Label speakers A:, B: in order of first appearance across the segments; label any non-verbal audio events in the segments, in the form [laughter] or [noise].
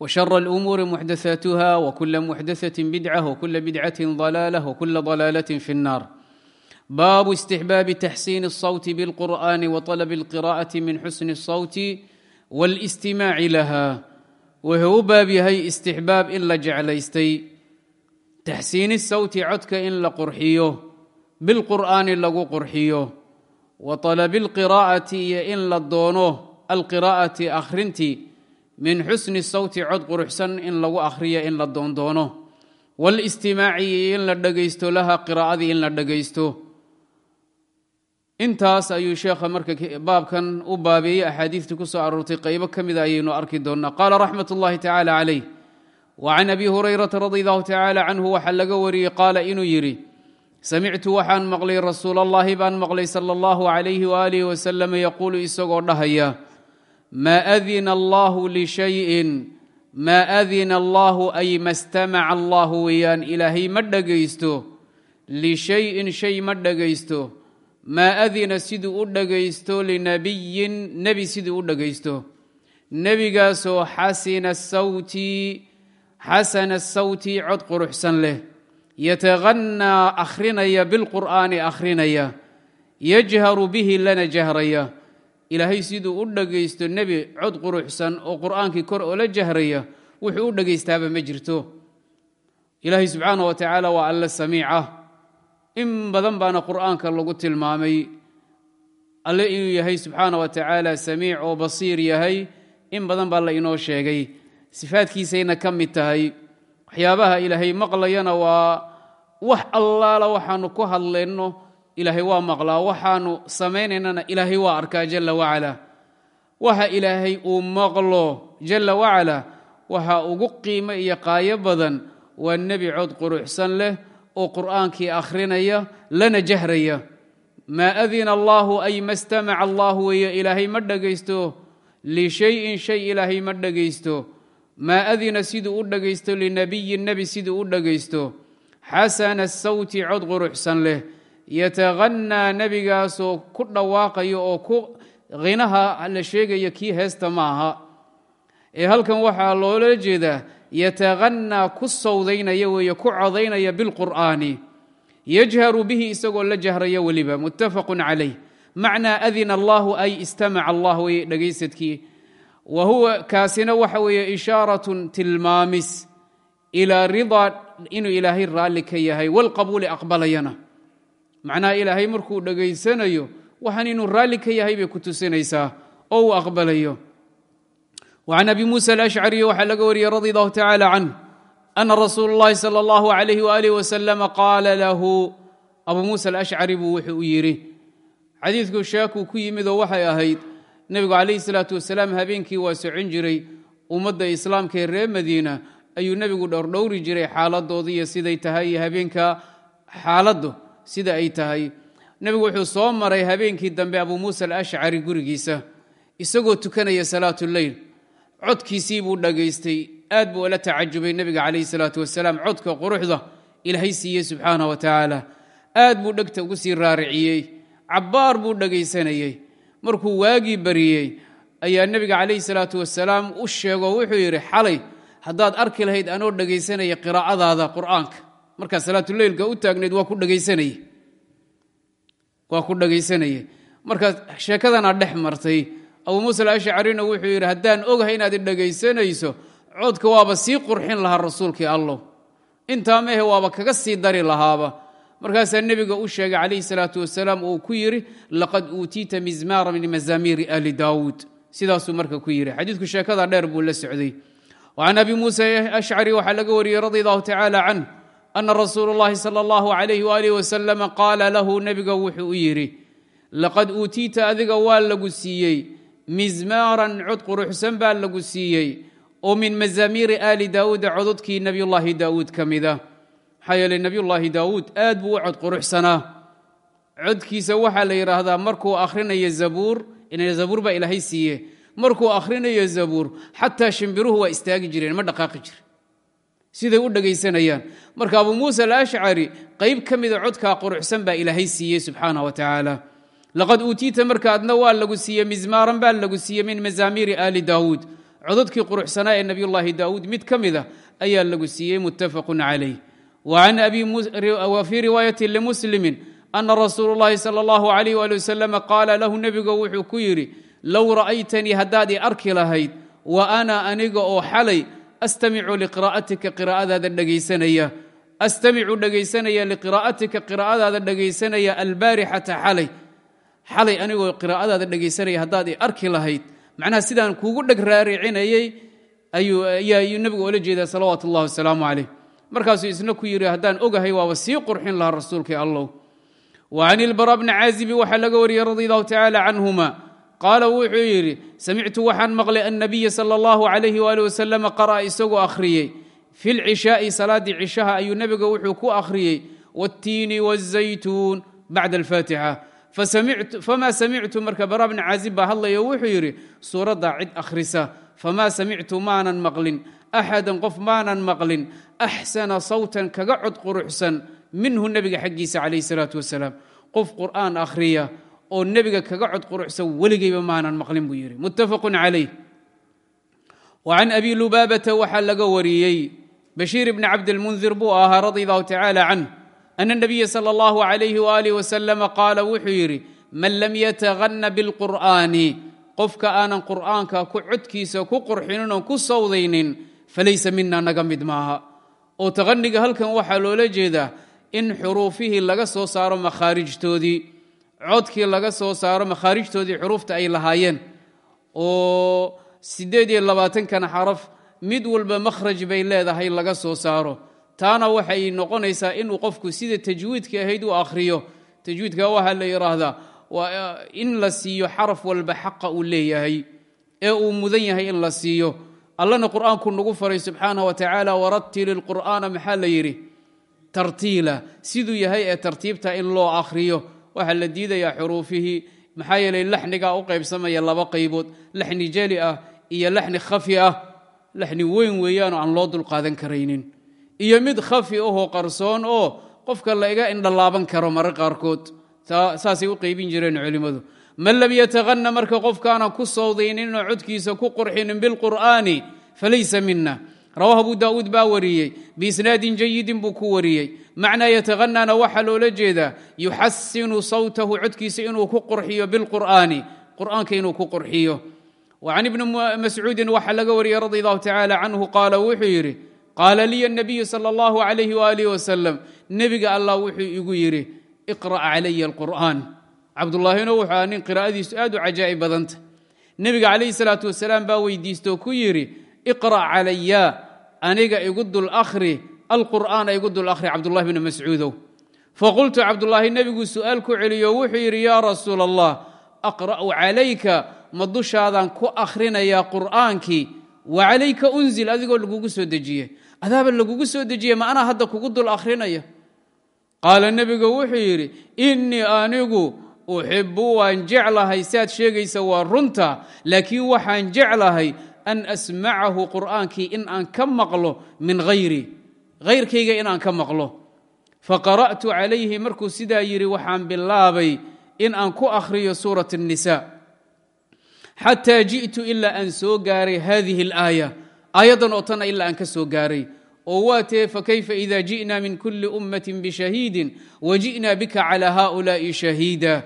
A: وشر الامور محدثاتها وكل محدثه بدعه وكل بدعه ضلاله وكل ضلاله في النار baabu istixbaabi taxsiini الصawti bاlqur'ani وطalb اlqira'ati min xusni الصawti wاlاstimaaci laha wuxuu u baab yahay istixbaab in la jeclaystay taxsiini sawti codka in la qurxiyo bilqur'aani lagu qurxiyo wa طalabi اlqiraa'ati iyo in la doono alqiraa'ati akhrintii min xusni sawti cod quruxsan in lagu akhriyo in la doondoono. Wاlاstimaaci iyo in la dhegaysto laha qiraa'adii in la dhegaysto intaas ayuu sheekha marka baabkan u baabeeyey axaadiistii ku soo aroortay qaybo ka mida ayaynu arki doonnaa. Qaala raxmat ullahi tacaala calayh. Wa can abi hurayrata radi allahu tacaala canhu waxaa laga wariyey qaala inuu yidhi samictu waxaan maqlay rasuul allahi baan maqlay sala allahu calayhi waaalih wasalam yaquulu isagoo dhahaya maa adina allahu lishayin maa adina allahu ay ma stamaca allahu weeyaan ilaahay ma dhegaysto lishayin shay ma dhegaysto maa adina siduu u dhegaysto linabiyin nebi siduu u dhegaysto nebigaasoo xasina sawti xasana sawti cod quruxsan leh yataqannaa akhrinaya bilqur'aani akhrinaya yajharu bihi lana jahraya ilaahay siduu u dhegaysto nebi cod quruxsan oo qur'aankii kor oo la jahraya wuxuu u dhegaystaaba ma jirto. Ilaahay subxaanah wa tacaala waa alla samiica. In badan baana qur'aanka lagu tilmaamay. Alle inuu yahay subxaana wa tacaala samiic oo basiir yahay in badan baa la inoo sheegay. Sifaadkiisayna ka mid tahay. Waxyaabaha ilaahay maqlayana waa wax allaala waxaanu ku hadlayno ilaahay waa maqlaa. Waxaanu samaynaynana ilaahay waa arkaa jalla wacala. Waxa ilaahay uu maqlo jalla wacala waxa ugu qiimo iyo qaayo badan waa nebi cod quruxsan leh oo qur'aankii akhrinaya lana jahraya. Maa adina allaahu ay ma stamaca allahu weeye ilaahay ma dhegaysto lishayin shay ilaahay ma dhegaysto maa adina siduu u dhegaysto linabiyin nebi siduu u dhegaysto xasana sawti cod quruxsan leh yataqannaa nebigaasoo ku dhawaaqayo oo ku khinaha la sheegaya kii heesta ma aha ee halkan waxaa loola jeedaa yataqannaa ku sawdaynaya weeye ku codaynaya bilqur'aani yajharu bihi isagoo la jahraya weliba muttafaqun calayh macnaa adina allahu ay istamaca allah weye dhegaysadkii wa huwa kaasina waxa weeye ishaaratun tilmaamis ilaa ridaa inuu ilaahay raalli ka yahay walqabuuli aqbalayana macnaha ilaahay markuu dhegaysanayo waxaan inuu raalli ka yahay bay ku tusinaysaa oo uu aqbalayo وعن أbي موسى الأشعري waxaa laga wariyey رضي الله تعالى عنه أن رsuuل اللhi صلى الله عليه وآله وسلم qاala lahu أbu muسى الأشcري buu wuxuu yidhi xadiidku sheekuu ku yimid oo waxay ahayd nebigu calayhi الصلاaةu wasalaam habeenkii waa socon jiray ummadda islaamka ee reer madiina ayuu nebigu dhowrdhowri jiray xaaladooda iyo siday tahay iyo habeenka xaaladdu sida ay tahay. Nebigu wuxuu soo maray habeenkii dambe abu muusa alashcari gurigiisa isagoo tukanaya salaatuleyl codkiisii buu dhagaystay. Aad buu ula tacajubay nebiga calayhi salaatu wasalaam. Codka quruxda ilaahay siiyey subxaana wa tacaala aad buu dhegta ugu sii raariciyey. Cabbaar buu dhegaysanayey markuu waagii bariyey ayaa nebiga calayhi salaatu wasalaam u sheegoo wuxuu yidhi xalay haddaad arki lahayd anoo dhegaysanaya qiraa'adaada qur'aanka markaad salaatuleylka u taagnayd waa ku dhegaysanayey markaad sheekadana dhex martay abu muusa alashcarina wuxuu yidhi haddaan ogahay inaad dhegaysanayso codka waaba sii qurxin lahaa rasuulkii allow intaa mehe waaba kaga sii dari lahaaba. Markaasaa nebiga u sheegay calayhi salaatu wasalaam uu ku yidhi laqad uutiita mizmaara min mazaamiiri ali daawuud. Sidaasuu marka ku yidhi. Xadiidku sheekada dheer buu la socday. وcan abi musa ashcari waxaa laga wariyey radi allahu tacala canh ana rasuul اllahi salى اllahu alayh walih wasalam qaala lahu nebiga wuxuu u yidhi laqad uutiita adiga waa lagu siiyey mizmaaran cod quruxsan baa lagu siiyey oo min mazaamiiri aali daawuuda cododkii nebiyullaahi daawuud ka mida maxaa yeeley nebiyullaahi daawuud aad buu u cod quruxsanaa codkiisa waxaa la yidhaahdaa markuu akhrinayo zabuur ina zabuur baa ilaahay siiye markuu akhrinayo zabuur xataa shimbiruhu waa istaagi jireen ma dhaqaaqi jire siday u dhegaysanayaan marka abu muusa alashcari qayb ka mida codkaa quruxsan baa ilaahay siiyey subxaana wa tacaala laqad uutiita marka adna waa lagu siiyey mizmaaran baa lagu siiyey min mazaamiiri aali daawuud. Codadkii quruxsanaa ee nebiyulaahi daawuud mid ka mida ayaa lagu siiyey muttafaqun calayh wa fii riwaayati limuslimin ana rasuulu llaahi allahu alayh ali wasalam qaala lahu nebigo wuxuu ku yidhi low ra'aytanii haddaad i arki lahayd wa ana aniga oo xalay astamicu liqiraa'atika qiraa'adaada dhegaysanaya astamicu dhegaysanaya liqiraa'atika qiraa'adaada dhegaysanaya albaarixata xalay xalay anigoo qiraa'adaada dhegaysanaya haddaad i arki lahayd macnaha sidaan kuugu dheg raaricinayey ayuu nebigu oola jeedaa salawaatu ullahi wasalaamu calayh markaasuu isna ku yidhi haddaan ogahay waaba sii qurxin lahaa rasuulkii allow wa can ilbara bni caazibi waxaa laga wariyey radi allahu tacaala canhuma qaala wuxuu yidhi samictu waxaan maqlay annabiya sala allahu calayhi waali wasalam qara'a isagoo akhriyey fi lcishaa'i salaaddii cishaha ayuu nebiga wuxuu ku akhriyey wاttiini wالzaytuun bacda alfaatixa famaa samictu marka bara bni caazib baa hadlaya wuxuu yidhi suuraddaa cid akhrisa famaa samictu maanan maqlin axadan qof maanan maqlin axsana sawtan kaga cod quruxsan minhu nebiga xaggiisa calayh salaatu wasalaam qof qur'aan akhriya oo nebiga kaga cod quruxsan weligayba maanan maqlin buu yidhi. Muttafaqun calayh. Wa can abi lubaabata waxaa laga wariyey. Bashiir bni cabdilmundir buu ahaa radi allahu tacaala canh ana اnabiya sala allahu alayhi waalih wasalam qaala wuxuu yidhi man lam yataganna bilqur'aani qofka aanan qur'aanka ku codkiisa ku qurxinin oon ku sawdaynin falaysa mina naga mid maaha. Oo taqaniga halkan waxaa loola jeedaa in xuruufihii laga soo saaro makhaarijtoodii codkii laga soo saaro makhaarijtoodii xuruufta ay lahaayeen oo siddeed iyo labaatankan xaraf mid walba makhraj bay leedahay laga soo saaro. Taana waxay noqonaysaa inuu qofku sida tajwiidka ahayd u akhriyo. Tajwiidka waxaa la yidhaahdaa waa in la siiyo xaraf walba xaqa uu leeyahay ee uu mudan yahay in la siiyo. Allana qur'aanku nagu faray subxaanah wa tacaala waratili lqur'aana maxaa la yidhi? Tartiila. Siduu yahay ee tartiibta in loo akhriyo waxaa la diidayaa xuruufihii maxaa yeelay laxnigaa u qaybsamaya laba qaybood laxni jeli ah iyo laxni khafi ah laxni weyn weeyaanoo aan loo dulqaadan karaynin. Iyo mid khafi ahoo qarsoon oo qofka la iga indhalaaban karo marar qaarkood. Saasay u qaybin jireen culimmadu man lam yataganna marka qofkaanan ku sawdayninoo codkiisa ku qurxinin bilqur'aani falaysa mina rawahu abu daa'uud baa wariyey. Biisnaadin jayidin buu ku wariyey. Macnaa yataganana waxaa loola jeedaa yuxasinu sawtahu codkiisa inuu ku qurxiyo bilqur'aani. Qur'aanka inuu ku qurxiyo. Can ibni mascuudin waxaa laga wariyey radi allahu tacaala canhu qaala wuxuu yidhi qaala liya nabiyu sala allahu alayh waalih wasalam nebiga allah wuxuu igu yidhi iqra' calaya alqur'aan. Cabdullaahina wuxuu aha nin qiraa'adiisu aad u cajaa'ib badanta. Nebiga calayhi salaatu wasalaam baa weydiistooo ku yidhi iqra' calaya aniga igu dul akhri alqur'aana igu dul akhri cabdullahi bni mascuudow faqultu cabdullaahi nebiguu su'aal ku celiyo wuxuu yidhi yaa rasuula allah aqra'u calayka ma dushaadaan ku akhrinayaa qur'aankii? Wa calayka unzil adigoo lagugu soo dejiye adaaba lagugu soo dejiye ma anaa hadda kugu dul akhrinaya? Qaala nebigu wuxuu yidhi innii anigu uxibu waan jeclahay siaad sheegaysa waa runta laakiin waxaan jeclahay an asmacahu qur'aankii in aan ka maqlo min hayri hayrkayga in aan ka maqlo faqara'tu calayhi markuu sidaa yidhi waxaan bilaabay in aan ku akhriyo suurat الnisa xataa ji'tu ilaa aan soo gaaray hadihi اlaaya aayaddan oo tanna ilaa aan ka soo gaaray oo waa tee fakayfa ida ji'na min kuli ummati bishahiidin waji'na bika calى haؤulaaءi shahiida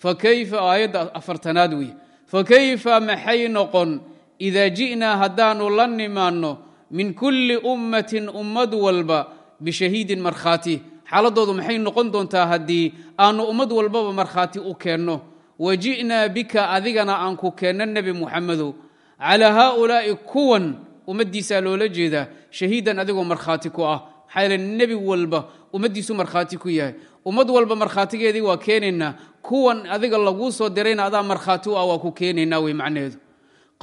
A: fakayfa aayadda afartanaad wey fakayfa maxay noqon ida ji'naa haddaanu la nimaanno min kulli ummatin ummad walba bishahiidin markhaati xaaladoodu maxay noqon doontaa haddii aanu ummad walbaba markhaati u keenno waji'naa bika adigana aan ku keenno nebi muxamedow calaa haaulaa'i kuwan ummaddiisaa loola jeedaa shahiidan adigoo markhaati ku ah maxaa nebi walba ummaddiisu markhaati ku yahay ummad walba markhaatigeedii waa keenaynaa kuwan adiga laguu soo dirayna adaa markhaati u ah waa ku keenaynaa wey macnaheedu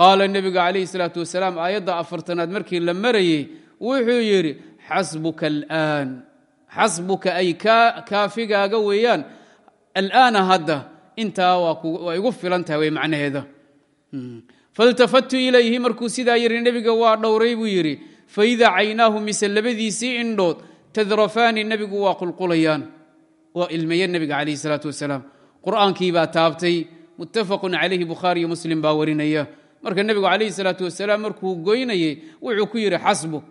A: qaala nebiga calayhi salaatu wasalaam aayadda afartanaad markii la marayey wuxuu yidhi xasbuka alaan xasbuka ay kaafigaaga weeyaan. Alaana hadda intaa waa igu filan tahay wey macnaheeda faltafattu ilayhi markuu sidaa yidhi nebiga waa dhowray buu yidhi faida caynaahu mise labadiisii indhood tadrafaani nebigu waa qulqulayaan. Waa ilmeeye nebiga calayhi salaatu wasalaam. Qur'aankii baa taabtay muttafaqun calayhi bukhaari iyo muslim baa warinaya marka nebigu calayhi salaatu wasalaam markuu goynayey wuxuu ku yidhi xasbuk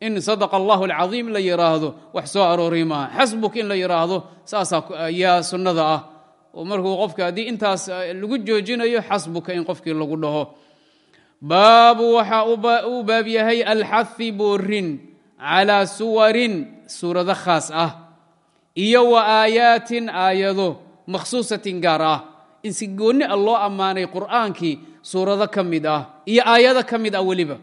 A: in sadaqa allahu alcadiim la yidhaahdo wax soo arooray maaha. Xasbuk in la yidhaahdo saasaa ayaa sunnada ah. Oo markuu qofka haddii intaas lagu joojinayo xasbuka in qofkii lagu dhaho. Baabu waxa uu baab yahay alxahi boorin calaa suwarin suurado khaas ah iyo wa aayaatin aayado makhsuusatin gaar ah. In si goonni a loo ammaanay qur'aankii suurado ka mid ah iyo aayado ka mid ah weliba.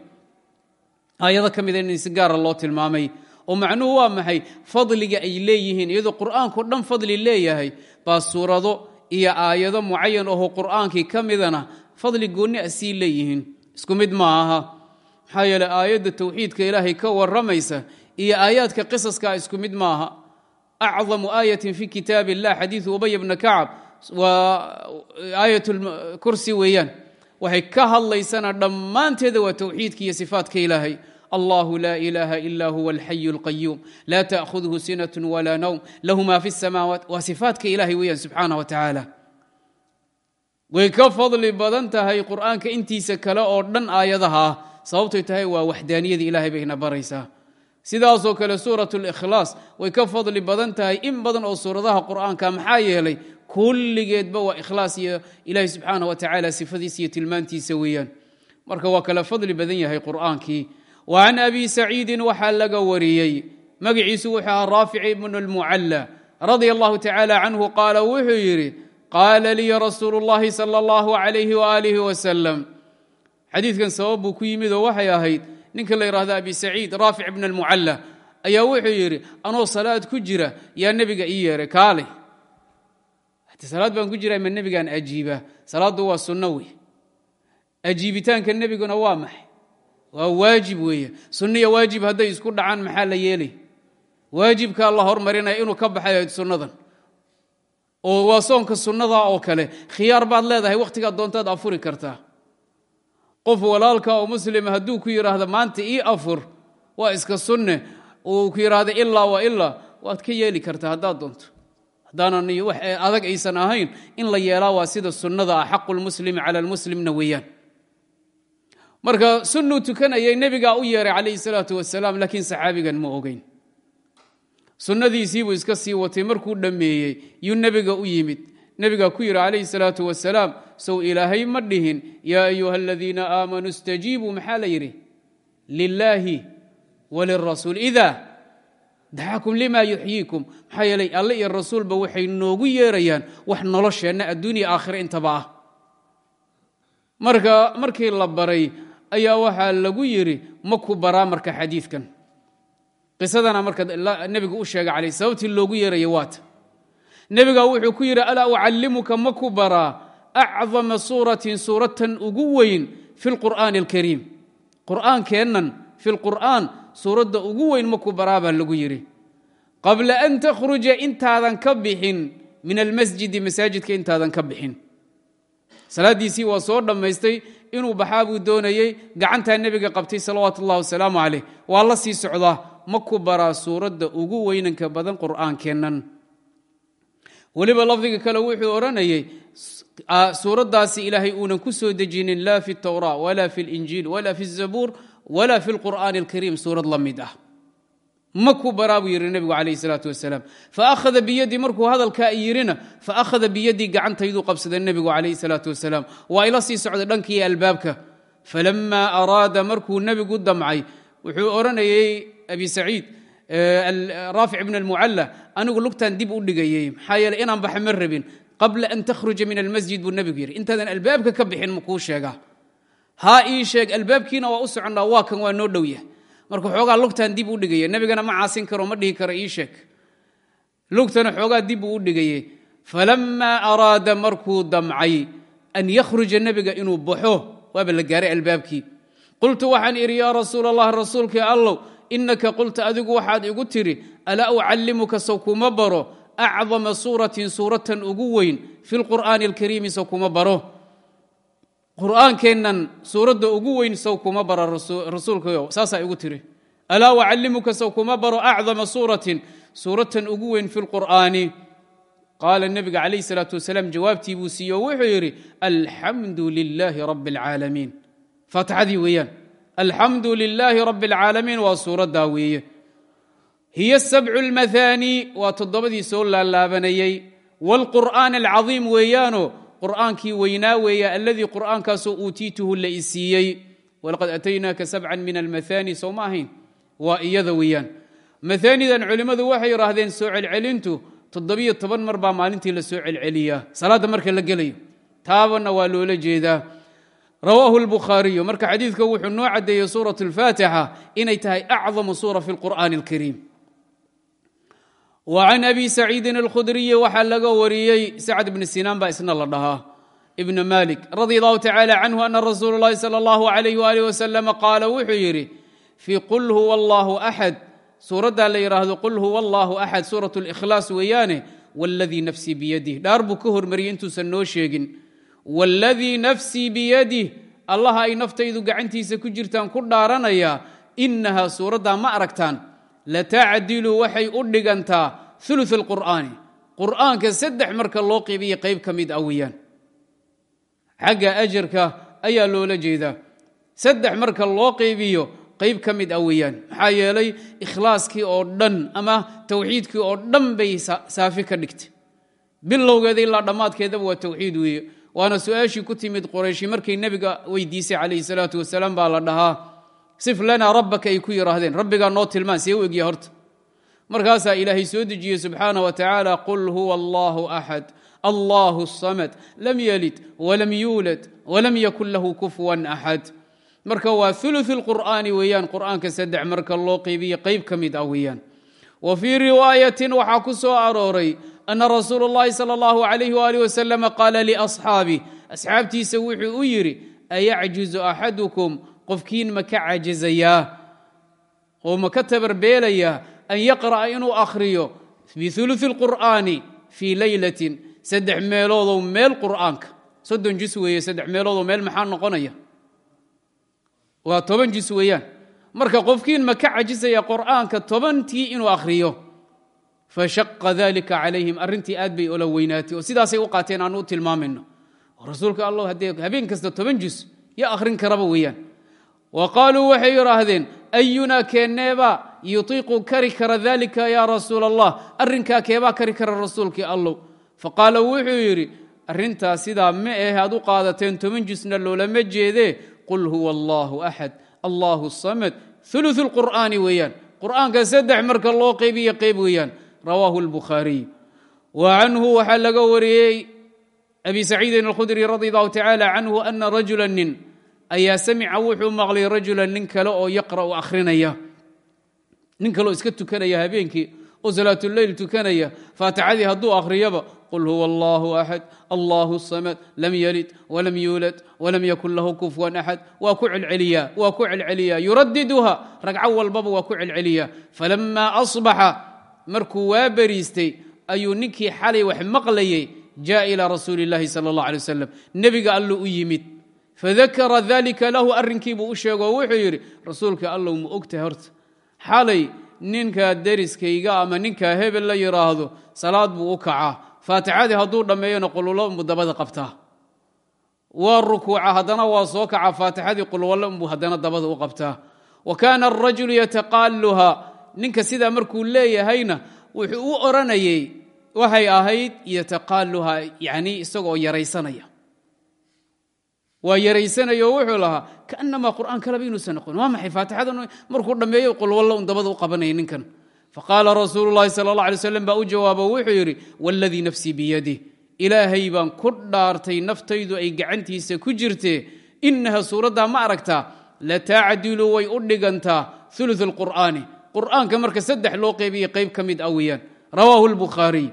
A: Aayado ka mida in si gaara loo tilmaamay oo macnuhu waa maxay? Fadliga ay leeyihiin iyadoo qur'aanko dhan fadli leeyahay baa suurado iyo aayado mucayan oho qur'aankii ka midana fadli goonni a sii leeyihiin. Isku mid ma aha. Maxaa yeele aayadda tawxiidka ilaahay ka warramaysa iyo aayaadka qisaska isku mid maaha acdamu aayatin fi kitaab illah xadiidu ubay bna kacab waa aayat kursi weeyaan waxay ka hadlaysana dhammaanteeda waa tawxiidka iyo sifaatka ilaahay allahu laa ilaaha ila huwa alxayu اlqayuum laa taأkhudhu sinat wala nowm lahu ma fi الsamaawaat waa sifaatka ilahay weeyaan subxaanah wa tacaala way ka fadli badan tahay qur'aanka intiisa kale oo dhan aayadaha ah sababtay tahay waa waxdaaniyada ilahay bayna baraysaa sidaasoo kale suurat اlkhlaas way ka fadli badan tahay in badan oo suuradaha qur'aanka maxaa yeelay kulligeedba waa ikhlaas iyo ilaahi subxaana wa tacaala sifadiisa iyo tilmaantiisa weeyaan. Marka waa kala fadli badan yahay qur'aankii. Wa can abi saciidin waxaa laga wariyey. Magiciisu wuxuu ahaa raafic ibnu lmucalla radia allahu tacaala canhu qaala wuxuu yidhi qaala lii rasuulu llahi sal allahu alayhi waaalih wasalam xadiidkan sabab buu ku yimid oo waxay ahayd ninka la yidhahda abi saciid raafic ibn almucalla ayaa wuxuu yidhi anoo salaad ku jira yaa nebiga ii yeeray kaalay salaad baan ku jiraa ma nebigaan ajiibaa salaaddu waa sunno wey. Ajiibitaanka nebiguna waa maxay? Waa waajib weeye. Sunniya waajib hadday isku dhacaan maxaa la yeelay? Waajibkaa la hormarinaya inuu ka baxay sunnadan. Oo waa soonka sunnada oo kale. Khiyaar baad leedahay wakhtigaad doontaad afuri kartaa. Qof walaalka oo muslima hadduu ku yidhaahdo maanta ii afur waa iska sunne. Uu ku yidhaahdo ilaa wa ilaa waad ka yeeli kartaa haddaad doonto haddaanan wax adag aysan ahayn in la yeelaa waa sida sunnada ah xaqu lmuslimi cala lmuslimna weeyaan. Marka sunnuu tukanayay nebigaa u yeeray calayhi salaatu wasalaam laakiin saxaabigan ma ogeyn. Sunnadiisiibuu iska sii watay markuu dhammeeyey yuu nebiga u yimid. Nebigaa ku yidhi calayhi salaatu wasalaam sow ilaahay ma dhihin yaa ayuha aladiina aamanuu istajiibuu maxaa la yidhi? Lilaahi walirasuul ida daxakum lima yuxyiikum maxaa yeelay alle iyo rasuulba waxay noogu yeerayaan wax nolosheenna adduuniya aakhire intaba ah marka markii la baray ayaa waxaa lagu yidhi ma ku baraa marka xadiidkan. qisadana marka nebigu u sheegay calay sababtii loogu yeeraya waata nebiga wuxuu ku yidhi alaa ucallimuka ma ku baraa acdama suuratin suuratan ugu weyn fi lqur'aani alkariim qur'aankeennan fi lqur'aan suuradda ugu weyn ma ku baraa baa lagu yidhi. Qabla an takhruja intaadan ka bixin min almasjidi masaajidka intaadan ka bixin. Salaaddiisii waa soo dhammaystay inuu baxaa buu doonayey gacantaa nebiga qabtay salawaatu ullahi wasalaamu caleyh waa la sii socdaa ma ku baraa suuradda ugu weynanka badan qur'aankeennan. Weliba lafdiga kale wuxuu odhanayey suuraddaasi ilaahay uunan ku soo dejinin laa fi tawra wala fi linjiil wala fi zabuur wala fi lqur'aani alkariim suurad la mid ah. Ma ku baraa buu yidhi nebigu calayh salaatu wasalaam faakhada biyadii markuu hadalkaa yidhina faakhada biyadii gacantayduu qabsaday nebigu calayh salaatu wasalaam. Waa ila sii socday dhankii albaabka. Falamaa araada markuu nebigu damcay wuxuu odhanayey abi saciid raafic ibn almucalla anigu lugtaan dib u dhigayey maxaa yeele inaan baxa ma rabin qabla an takhruja min almasjid buu nebigu yidhi. Intaadan albaabka ka bixin ma kuu sheegaa haa ii sheeg albaabkiina waa u soconnaa waa kan waa noo dhow yahay. Marka xoogaa lugtaan dib u dhigaya nebigana ma caasin karo ma dhihi karo ii sheeg. Lugtana xoogaa dib u dhigayey falammaa araada markuu damcay an yakhruja nebiga inuu baxo waaba la gaaray albaabkii. Qultu waxaan idhi yaa rasuul allah rasuulkii allow inaka qulta adigu waxaad igu tidhi alaa ucallimuka sow kuma baro? Acdama suuratin suuratan ugu weyn fi lqur'aani alkariimi sow kuma baro qur'aankeennan suuradda ugu weyn sow kuma bara rasuulkayo saasaa igu tiri. Alaa ucallimuka sow kuma baro acdama suuratin? Suuratan ugu weyn fi lqur'aani qaala nebiga calayh salaatu wasalaam jawaabtii buu siiye o wuxuu yidhi alxamdu lilaahi rabbi alcaalamiin faatixadii weeyaan. Alxamdu lilaahi rabbi alcaalamiin waa suuraddaa weeye. Hiya sabcu lmahaani waa toddobadii soo laalaabanayey waalqur'aan alcadiim weeyaano qur'aankii weynaa weeya alladii qur'aankaasoo uutiituhu la isiiyey walaqad ataynaaka sabcan min almahaani sow ma ahayn? Waa iyada weeyaan. Mahaanidan culimmadu waxay yidhaahdeen soo celcelintu toddobiyo toban mar baa maalintii la soo celceliyaa salaadda marka la gelayo taabana waa loola jeedaa. Rawaahu lbukhaariyu marka xadiidka wuxuu noo caddeeyey suurat alfaatixa inay tahay acdamu suura fi lqur'aani alkariim wa can abi saciidin alkhudriyi waxaa laga wariyey sacd bni sinaan baa isna la dhahaa ibn malik radi allahu tacala canhu ana rasuul اllahi salى اllahu alayh walih wasalam qaala wuxuu yidhi fii qul huwa allahu axad suuraddaa la yidhaahdo qul huwa allahu axad suurat اlikhlaas weeyaane wاladii nafsii biyadih dhaar buu ka hormariyey intuusan noo sheegin wاladii nafsii biyadih allaha ay naftaydu gacantiisa ku jirtaan ku dhaaranayaa inahaa suuraddaa ma aragtaan latacdilu waxay u dhigantaa ulu اlqur'aani qur'aanka saddex marka loo qiibiya qayb ka mid ah weeyaan. Xagga ajarka ayaa loola jeedaa. Saddex marka loo qaybiyo qayb ka mid ah weeyaan. Maxaa yeelay ikhlaaskii oo dhan ama tawxiidkii oo dhan bay saafi ka dhigtay. Bilowgeeda ilaa dhammaadkeedaba waa tawxiid weeye. Waana su'aashii ku timid qorayshi markay nebiga weydiisay calayhi salaatu wasalaam baa la dhahaa sif lanaa rabbaka ay ku yidhaahdeen rabbigaa noo tilmaan see u egya horta markaasaa ilaahay soo dejiyey subxaana wa tacaala qul huwa allahu axad allahu samad lam yalid walam yuulad walam yakun lahu kufuwan axad marka waa ulu lqur'aani weeyaan qur'aanka saddex marka loo qeybiye qayb ka mid ah weeyaan wa fii riwaayatin waxaa ku soo arooray ana rasuul اllahi salى اllahu alayh walih wasalam qaala liasxaabih asxaabtiisa wuxuu u yidhi ayacjizu axadukum qofkiin ma ka cajizayaa oo ma ka tabarbeelayaa an yaqra'a inuu akhriyo biuluثi اlqur'aani fii leylatin saddex meeloodow meel qur'aanka. Soddon jus weeye saddex meeloodow meel maxaa noqonaya? Waa toban jus weeyaan. Marka qofkiin ma ka cajisaya qur'aanka tobantii inuu akhriyo fashaqa dalika calayhim arrintii aad bay ola weynaatay. Oo sidaasay u qaateen aanu u tilmaamayno. Rasuulka allah haddee habeen kasta toban jus ya akhrin karaba weeyaan wa qaaluu waxay yidhaahdeen ayunaa keenneebaa yutiiqu kari kara dalika yaa rasuul allah arrinkaa keebaa kari kara rasuulkii allow. Faqaala wuxuu yidhi arrintaa sidaa ma ahe aad u qaadateen toban jusna loolama jeedee qul huwa allahu axad allahu samad ulu lqur'aani weeyaan. Qur'aanka saddex marka loo qaybiya qayb weeyaan. Rawaahu lbukhaariy wa canhu waxaa laga wariyey abi saciidin alkhudri radi allahu tacaala canhu ana rajula nin ayaa samica wuxuu maqlay rajula nin kale oo yaqra'u akhrinaya. Nin kaleoo iska tukanaya habeenkii oo salaatuleyl tukanaya. Faatixadii hadduu akhriyaba qul huwa allahu axad allahu samad lam yalid walam yuulad walam yakun lahu kufwan axad waa ku celceliyaa waa ku celceliyaa yuradiduha ragco walbaba waa ku celceliyaa falamaa asbaxa markuu waa beriistay ayuu ninkii xalay wax maqlayey jaa ila rasuuli اllahi sala اllah alay wasalam nebiga alluu u yimid fadakara dalika lahu arrinkiibuu u sheegoo wuxuu yidhi rasuulka allow ma ogtahay horta xalay ninkaa deriskayga ama ninkaa hebel la yidhaahdo salaad buu u kacaa faatixadii hadduu dhammeeyona unbuu dabada qabtaa waa rukuuca haddana waa soo kaca faatixadii qulwallo unbuu haddana dabada u qabtaa wa kaana arajulu yataqaaluha ninka sidaa markuu leeyahayna wuxuu u odhanayey waxay ahayd yataqaaluha yacni isagoo yaraysanaya waa yaraysanaya oo wuxuu lahaa kaanamaa qur'aan kaleba inuusan noqon. Waa maxay faatixadan markuu dhammeeyo qulwallo un dabada u qabanaya ninkan. Faqaala rasuulu llahi sala allah alay slam baa u jawaabo wuxuu yidhi waladii nafsii biyadih ilaahay baan ku dhaartay naftaydu ay gacantiisa ku jirtee inaha suuraddaa ma aragtaa latacdilu way u dhigantaa ulu qur'aani. Qur'aanka marka saddex loo qeybiya qayb ka mid a weeyaan. Rawaahu lbukhaariy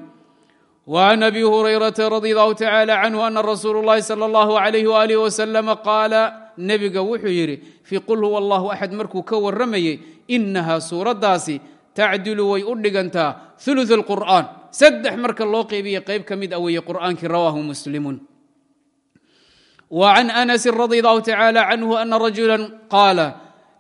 A: وعn abi hurayrata radi allahu tacala canhu ana rasuulu اllahi salى اllahu alayh walih waslama qaala nebiga wuxuu yidhi fii qul huwa allahu axad markuu ka warramayey inaha suuraddaasi tacdilu way u dhigantaa ulu اlqur'an saddex marka loo qeybiya qayb ka mid a weeye qur'aankii rawaahu muslimun وعn أنس رضي الله تعالى عنه أن رجuلا قاaل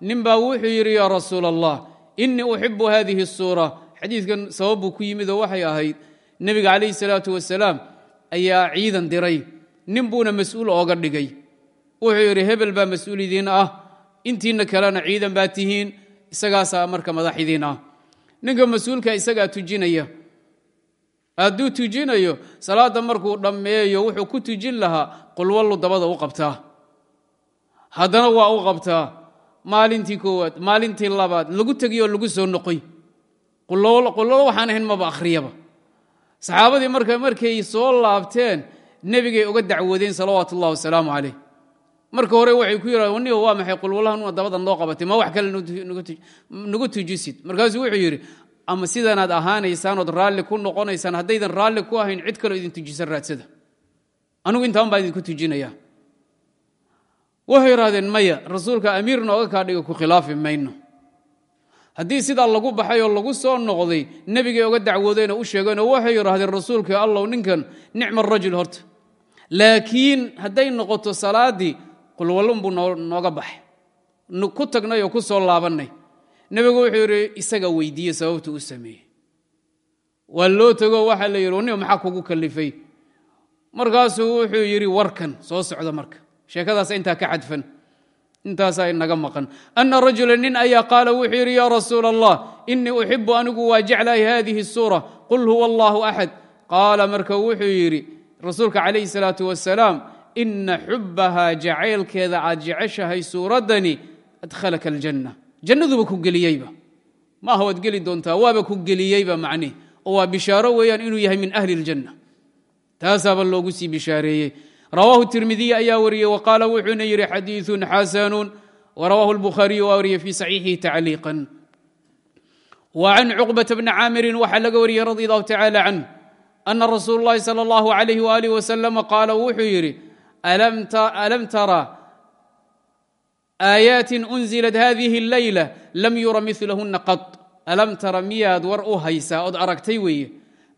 A: nin baa wuxuu yidhi ya rasuul الlah إنii أحiب hذiه الsورة xadiiثkan sabab buu ku yimid oo waxay ahayd nebiga calayhi salaatu wasalaam ayaa ciidan diray. Nin buuna mas'uul ooga dhigay. Wuxuu yidhi hebel baa mas'uul idiin ah. Intiina kalena ciidan baa tihiin. Isagaasaa marka madax idiin ah. Ninka mas'uulka ah isagaa tujinaya. Hadduu tujinayo salaadda markuu dhammeeyo wuxuu ku tujin lahaa qulwallu dabada u qabtaa. Haddana waa u qabtaa. Maalintii koowaad maalintii labaad lagu tegiyoo lagu soo noqoy. Qulolo waxaan ahayn maba akhriyaba saxaabadii marka markay soo laabteen nebigay uga dacwoodeen salawaatu ullahi wasalaamu calayh. Marka hore waxay ku yidhahdeen niba waa maxay qulwallahan dabadan noo qabatay? Ma wax kale nagu tujisid. Markaasuu wuxuu yidhi ama sidanaad ahaanaysaan ood raalli ku noqonaysaan haddaydan raalli ku ahayn cid kaleo idin tujisan raadsada. Anugu intaan baa idinku tujinaya. Waxay idhahdeen maya rasuulka amiir nooga kaa dhiga ku khilaafi mayno haddii sidaa lagu baxay oo lagu soo noqday nebigay oga dacwoodeenoo u sheegeenoo waxay idhahdeen rasuulka allow ninkan nicma rajul horta. Laakiin hadday noqoto salaaddii qulwallunbuu nooga baxay ku tagnay oo ku soo laabannay. Nebigu wuxuu yidhi isaga weydiiye sababtu u sameeyey. Waa loo tego waxaa la yidhi niba maxaa kugu kalifay? Markaasuu wuxuu yidhi warkan soo socda marka. Sheekadaas intaa ka xadfan intaasaa inaga maqan. Ana rajula nin ayaa qaala wuxuu yidhi yaa rasuula allah inii uxibu anigu waa jeclahay hadihi suura. Qul huwa allahu axad qaala marka wuxuu yidhi rasuulka calayhi salaatu wasalaam ina xubahaa jacaylkeeda aad jeceshahay suuraddani adkhalaka aljanna. Jannaduba ku geliyeyba maaha waad geli doontaa? Waaba ku geliyeyba macnih oo waa bishaaro weeyaan inuu yahay min ahli اljanna taasaaba loogu sii bishaareeyey rawaahu tirmidiy ayaa wariyey wa qaala wuxuuna yidhi xadiiثun xasanuun wrawaahu اlbukhaariy waa wariyey fi saxiixihi tacliiqan wa can cuqbata bni caamirin waxaa laga wariyey radi allahu tacala canh ana rasuul اllahi salى اllahu alayh walih waslama qaala wuxuu yidhi alam tara aayaatin unzilat hadihi اleyla lam yura milahuna qad alam tara miyaad war u haysaa ood aragtay weeye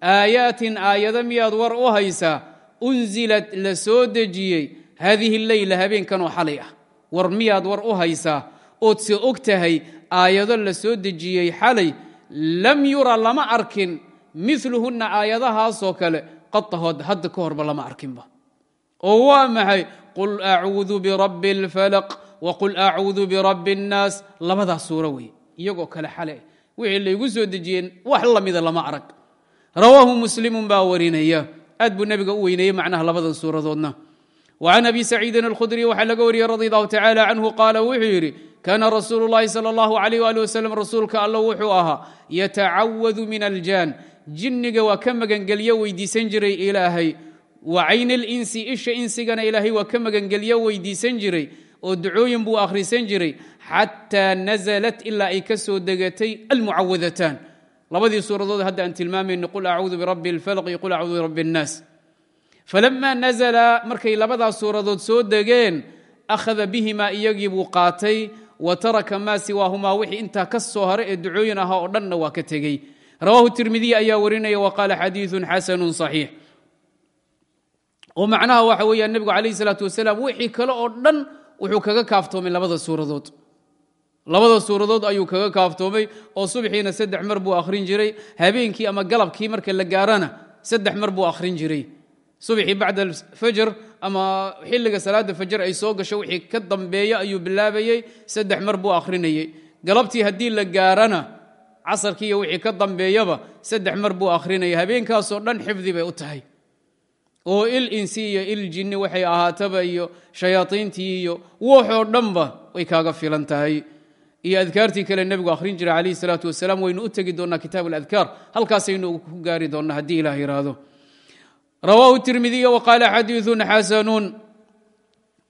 A: aayaatin aayado miyaad war u haysaa unzilat la soo dejiyey. Hadihi leyla habeenkanoo xalay ah. War miyaad war u haysaa? Ood se og tahay aayado la soo dejiyey xalay. Lam yura lama arkin. Miluhunna aayadahaasoo kale qadahood hadda ka horba lama arkinba. Oo waa maxay? Qul acuudu birabbi اlfalaq wqul acuudu birabbi اnnaas labadaas suuro wey iyagoo kale xale. Wixii laygu soo dejiyeen wax lamida lama arag. Rawaahu muslimun baa warinaya aad buu nebiga u weyneeyey macnaha labadan suuradoodna. Wa can abi saciidin alkhudri waxaa laga wariyey radi allahu tacala canhu qaala wuxuu yidhi kaana rasuulu llahi sala allahu alayh ali wasalam rasuulka allo wuxuu ahaa yatacawadu min aljaan jinniga waa ka magangelyo weydiisan jiray ilaahay. Wa cayni linsi isha insigana ilaahay waa ka magangelyo weydiisan jiray oo ducooyin buu akhrisan jiray xataa naزlat ilaa ay ka soo degatay almucawadataan labadii suuradood hadda aan tilmaamayno qul acuudu birabbi اlfalq iyo qul acuudu birabbi الnaas falama nazla markay labadaas suuradood soo degeen akhada bihimaa iyagii buu qaatay wa taraka maa siwaahumaa wixii intaa ka soo haray ee ducooyin ahaa oo dhanna waa ka tegey rawahu tirmidiy ayaa warinaya wa qaala xadiiثu xasanu صaxiix oo macnaha waxa weeyaan nebigu calayh الsalaatu wasalaam wixii kale oo dhan wuxuu kaga kaaftoomay labada suuradood labada suuradood ayuu kaga kaaftoomay oo subxiina saddex mar buu akhrin jiray. Habeenkii ama galabkii marka la gaarana saddex mar buu akhrin jiray. Subxii bacda alfajr ama xilliga salaada fajr ay soo gasho wixii ka dambeeya ayuu bilaabayey saddex mar buu akhrinayey galabtii haddii la gaarana casarkii iyo wixii ka dambeeyaba saddex mar buu akhrinayay. Habeenkaasoo dhan xifdi bay u tahay. Oo il insi iyo il jinni waxay ahaataba iyo shayaaiintii iyo waxoo dhanba way kaaga filan tahay iyo adkaartii kale nebigu akhrin jiray calayhi salaatu wasalaam waynu u tegi doonnaa kitaab aladkaar halkaasaynu ku gaari doonnaa haddii ilah yidhaahdo rawaahu tirmidiy wqaala xadiiثun xasanuun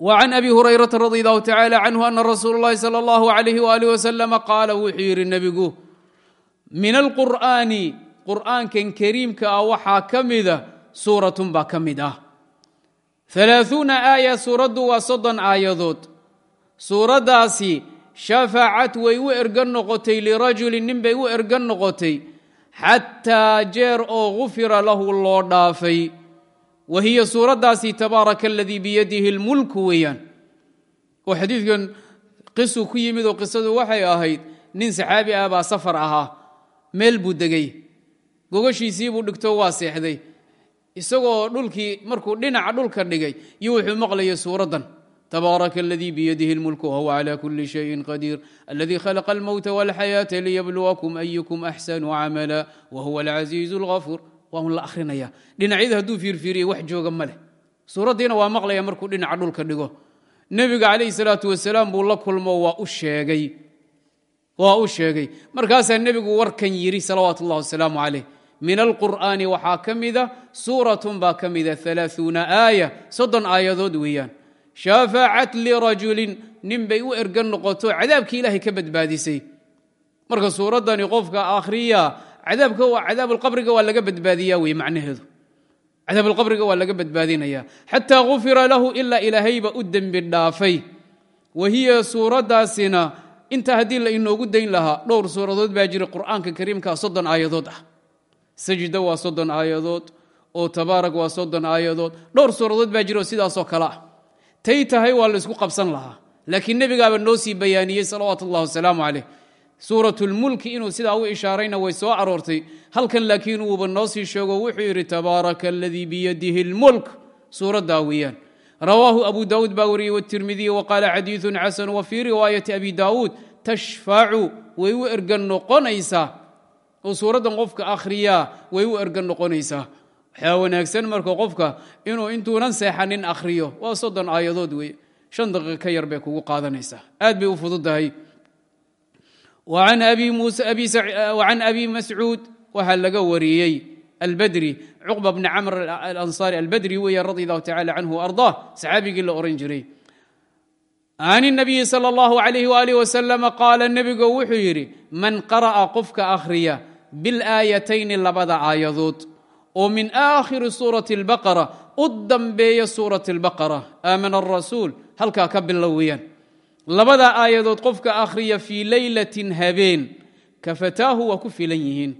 A: وعn abi hurayraةa radي الlahu tacalى canhu ana rasuul اllahi salى اllah عalayh walih waslm qaala wuxuu yidhi nebigu min alqur'aani qur'aankan kariimka ah waxaa ka mida suuratun baa ka mid ah ثalaaثuuna aaya suuraddu waa soddon aayadood suuraddaasi shafacad way u ergan noqotay lirajulin nin bay u ergan noqotay xataa jeer oo gufira lahu loo dhaafay. Wa hiya suuraddaasi tabaaraka aladii biyadihi اlmulku weeyaan. Oo xadiidkan qisu ku yimid oo qisadu waxay ahayd nin saxaabi ah baa safar ahaa meel buu degay. Gogashiisii buu dhigto waa seexday. Isagoo dhulkii markuu dhinaca dhulka dhigay iyo wuxuu maqlayay suuraddan تbارك الذي بيده الملك وهو على كل شيء قدير الذي خلق الموت والحياة ليبلوكم أيكم أحسن عملا وهو العزيز الغفور waan la arinaya dhinacyada hadduu fiirfiiriya wax jooga ma leh suuraddiina waa maqlaya markuu dhinaca dhulka dhigo nebiga calayhi salaatu wasalaam buu la kulmo waa u sheegay waa u sheegay markaasaa nebigu warkan yidhi salawaatu ullahi wasalaamu calayh min alqur'aani waxaa ka mida suuratun baa ka mida alaaثuuna aaya soddon aayadood weeyaan shaafacat lirajulin nin bay u ergan noqoto cadaabkii ilaahay ka badbaadisay. Marka suuraddani qofka akhriya cadaabka cadaabulqabriga waa laga badbaadiya wey macnaheedu. Cadaabulqabriga waa laga badbaadinaya. Xataa gufira lahu ilaa ilaahayba u dembi dhaafay. Wa hiya suuraddaasina intaa la inoogu dayn lahaa dhowr suuradood baa jira qur'aanka kariimka soddon aayadood ah. Sajda waa soddon aayadood oo tabaarak waa soddon aayadood dhowr suuradood baa jira oo sidaasoo kale ah tay tahay waa laysku qabsan lahaa. Laakiin nebigaaba noo sii bayaaniyey salawaatu wasalaamu caleyh suurat lmulki inuu sidaa u ishaarayna way soo aroortay. Halkan laakiin uuba noo sii sheego wuxuu yidhi tabaaraka aladii biyadihi اlmulk suuraddaa weeyaan. Rawaahu abu daawuud baa wariyey wtirmidiy waqaala xadiiثu xasan wa fii riwaayati abi daawuud tashfacu way u ergan noqonaysaa. Oo suuraddan qofka akhriyaa way u ergan noqonaysaa waxaa wanaagsan marka qofka inuu intuunan seexanin akhriyo waa soddon aayadood wey shan daqiiq ka yar bay kugu qaadanaysaa aad bay u fududahay وعن أbي مسعوud waxaa laga wariyey الbdri cقبة بن cمر الأنصاري الbdri weya رضي الله تعالى عنه وأرضاه saxaabigii la oran jiray عن النبي صلى الله عليه وآله وسلم qاala nebigu wuxuu yidhi man qرأa qofka akhriya bالآayatayni labada aayadood oo min آkhiri sوuraة البقرة u dambeeya sوuraة البقرة آmن الرasuuل halkaa ka bilo weyaan labada aayadood qofka akhriya fii leylatin habeen kafataahu waa ku filan yihiin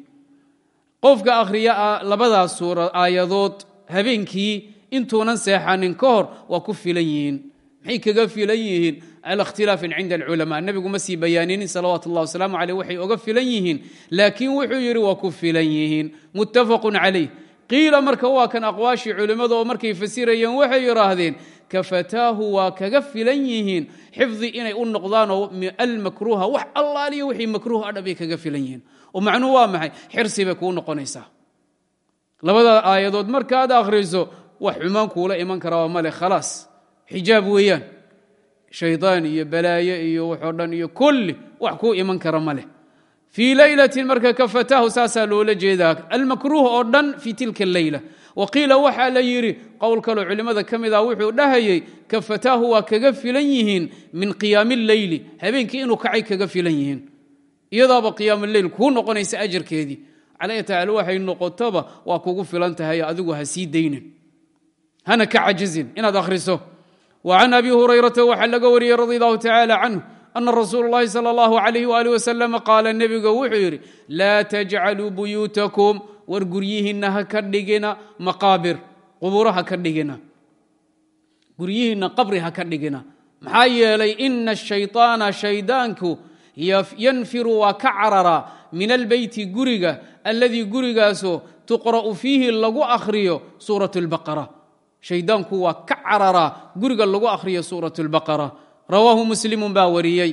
A: qofka akhriya labadaas suura aayadood habeenkii intuunan seexanin ka hor waa ku filan yihiin maxay kaga filan yihiin cala ikhtilaafin cinda alculamaa nebigu ma sii bayaaninin salawaatu ullahi wasalaamu caleyh waxay oga filan yihiin laakiin wuxuu yidhi waa ku filan yihiin muttafaqun calayh qiila marka waa kan aqwaashii culimmada oo markay fasirayeen waxay yidhaahdeen kafataahu waa kaga filan yihiin xifdi inay u noqdaanoo almakruuha wax allaaliyo wixii makruuh a kaga filan yihiin. Oo macnuhu waa maxay? Xirsi bay kuu noqonaysaa. Labada aayadood markaad akhriso wax xumaan kuula iman karaa male khalaas. Xijaab weeyaan. Shaydaan iyo balaaye iyo waxoo dhan iyo kulli wax kuu iman kara ma leh fii leylatin marka kafataahu saasaa loola jeedaa. Almakruuh oo dhan fii tilka leyla waqiila waxaa la yidhi qowl kaloo culimmada ka mid ah wuxuu dhahayey kafataahu waa kaga filan yihiin min qiyaami leyli habeenkii inuu kacay kaga filan yihiin. Iyadaaba qiyaamuleyl kuu noqonaysa ajarkeedii calaya tacaala waxay noqotoba waa kugu filan tahay adigu ha sii daynin. Hana ka cajizin inaad akhriso. Wa can abi hurayrata waxaa ana rasuul اllahi salى اllahu alayh wali wasalam qaala nebiga wuxuu yidhi laa tajcaluu buyuutakum war guryihiinna ha ka dhigina maqaabir quburo ha ka dhigina guryihiinna qabri ha ka dhigina maxaa yeelay ina ashayطaana shaydaanku yanfiru waa ka cararaa min albeyti guriga alladii gurigaasoo tuqra'u fiihi lagu akhriyo suuraة اlbaqara shaydaanku waa ka cararaa guriga lagu akhriyo suuraة اlbaqara rawaahu muslimu baa wariyey.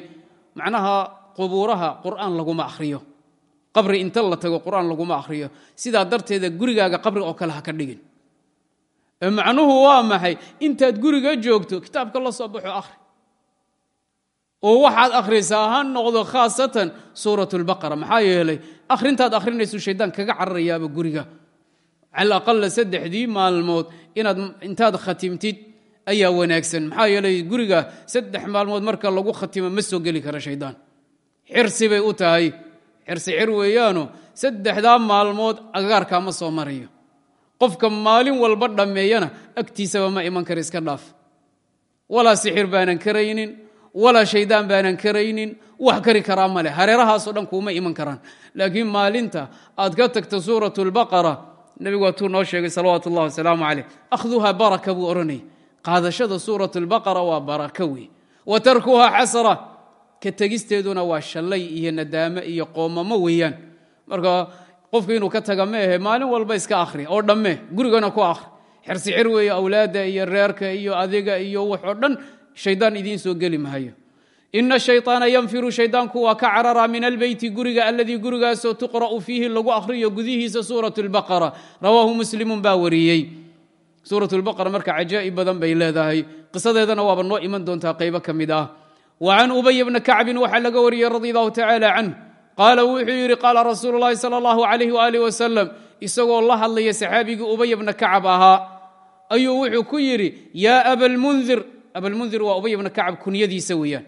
A: Macnaha qubuuraha qur'aan laguma akhriyo. Qabri inta la tago qur'aan laguma akhriyo. Sidaa darteeda gurigaaga qabri oo kale ha ka dhigin. Macnuhu waa maxay? Intaad guriga joogto kitaabka la soo baxo akhri. Oo waxaad akhrisaa ha noqdo khaasatan suurat lbaqara maxaa yeelay akhrintaad akhrinaysu shaydaan kaga cararayaaba guriga. Cala saddexdii maalmood inaad intaad khatimtid ayaa wanaagsan. Maxaa yeelay guriga saddex maalmood marka lagu khatimo ma soo geli kara shaydaan. Xirsi bay u tahay. Xirsi xir weeyaano saddexdaa maalmood agaarkaa ma soo marayo. Qofka maalin walba dhammeeyana agtiisaba ma iman kara iska dhaaf. Walaa sixir baanan karaynin walaa shaydaan baanan karaynin wax kari karaa male hareerahaasoo dhan kuuma iman karaan. Laakiin maalinta aad ka tagto suurat lbaqara nebigu waatuu noo sheegay salawaatu ullahi wasalaamu caleyh akhduha baraka buu odhanayay qaadashada suurat lbaqara waa baraka wey wa tarkuha xasra ka tegisteeduna waa shallay iyo nadaamo iyo qoomamo weeyaan marka qofku inuu ka taga ma ahe maalin walba iska akhri oo dhamme gurigana ku akhri xirsi xir weeye awlaadda iyo reerka iyo adiga iyo waxoo dhan shaydaan idiin soo geli mahayo ina shayطaana yanfiru shaydaanku waa ka carara min albeyti guriga aladii gurigaasoo tuqra'u fiihi lagu akhriyo gudihiisa suuraة اlbaqara rawaahu muslimu baa wariyey suuraة اlbaqara marka cajaa'ib badan bay leedahay qisadeedana waaba noo iman doontaa qaybo ka mid ah wa can ubay bna kacbin waxaa laga wariyey radi allahu tacala canh qaala wuxuu yidhi qaala rasuulu اllahi salى اllahu alayh waalih wasalam isagoo la hadlaya saxaabigii ubay bna kacab ahaa ayuu wuxuu ku yidhi yaa abalmundir abalmundir waa ubay bna kacab kunyadiisa weeyaan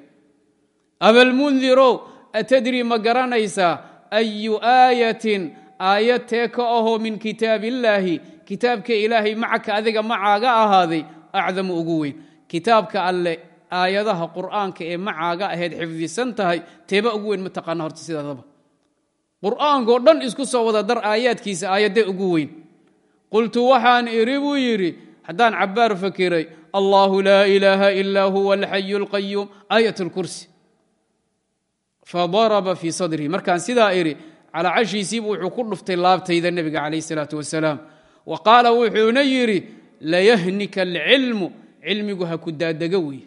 A: abalmundirow atadri ma garanaysaa ayu aayatin aayad tee ka ahoo min kitaab illaahi kitaabka ilaahay macaka adiga macaaga ahaaday acdamu ugu weyn. Kitaabka alle aayadaha qur'aanka ee macaaga ahayd xifdisan tahay teeba ugu weyn mataqaana horta sidaadaba. Qur'aankao dhan isku soo wada dar aayaadkiisa aayadee ugu weyn. Qultu waxaan iri buu yidhi haddaan cabbaar fakiray allahu laa ilaaha ilaa huwa alxayu اlqayuum aayat اlkursi fadaraba fii sadrihi. Markaan sidaa idhi calaa cashiisiibu wuxuu ku dhuftay laabtayda nebiga calayh isalaatu wasalaam wa qaala wuxuuna yidhi layahnika alcilmu cilmigu ha ku daadego weeye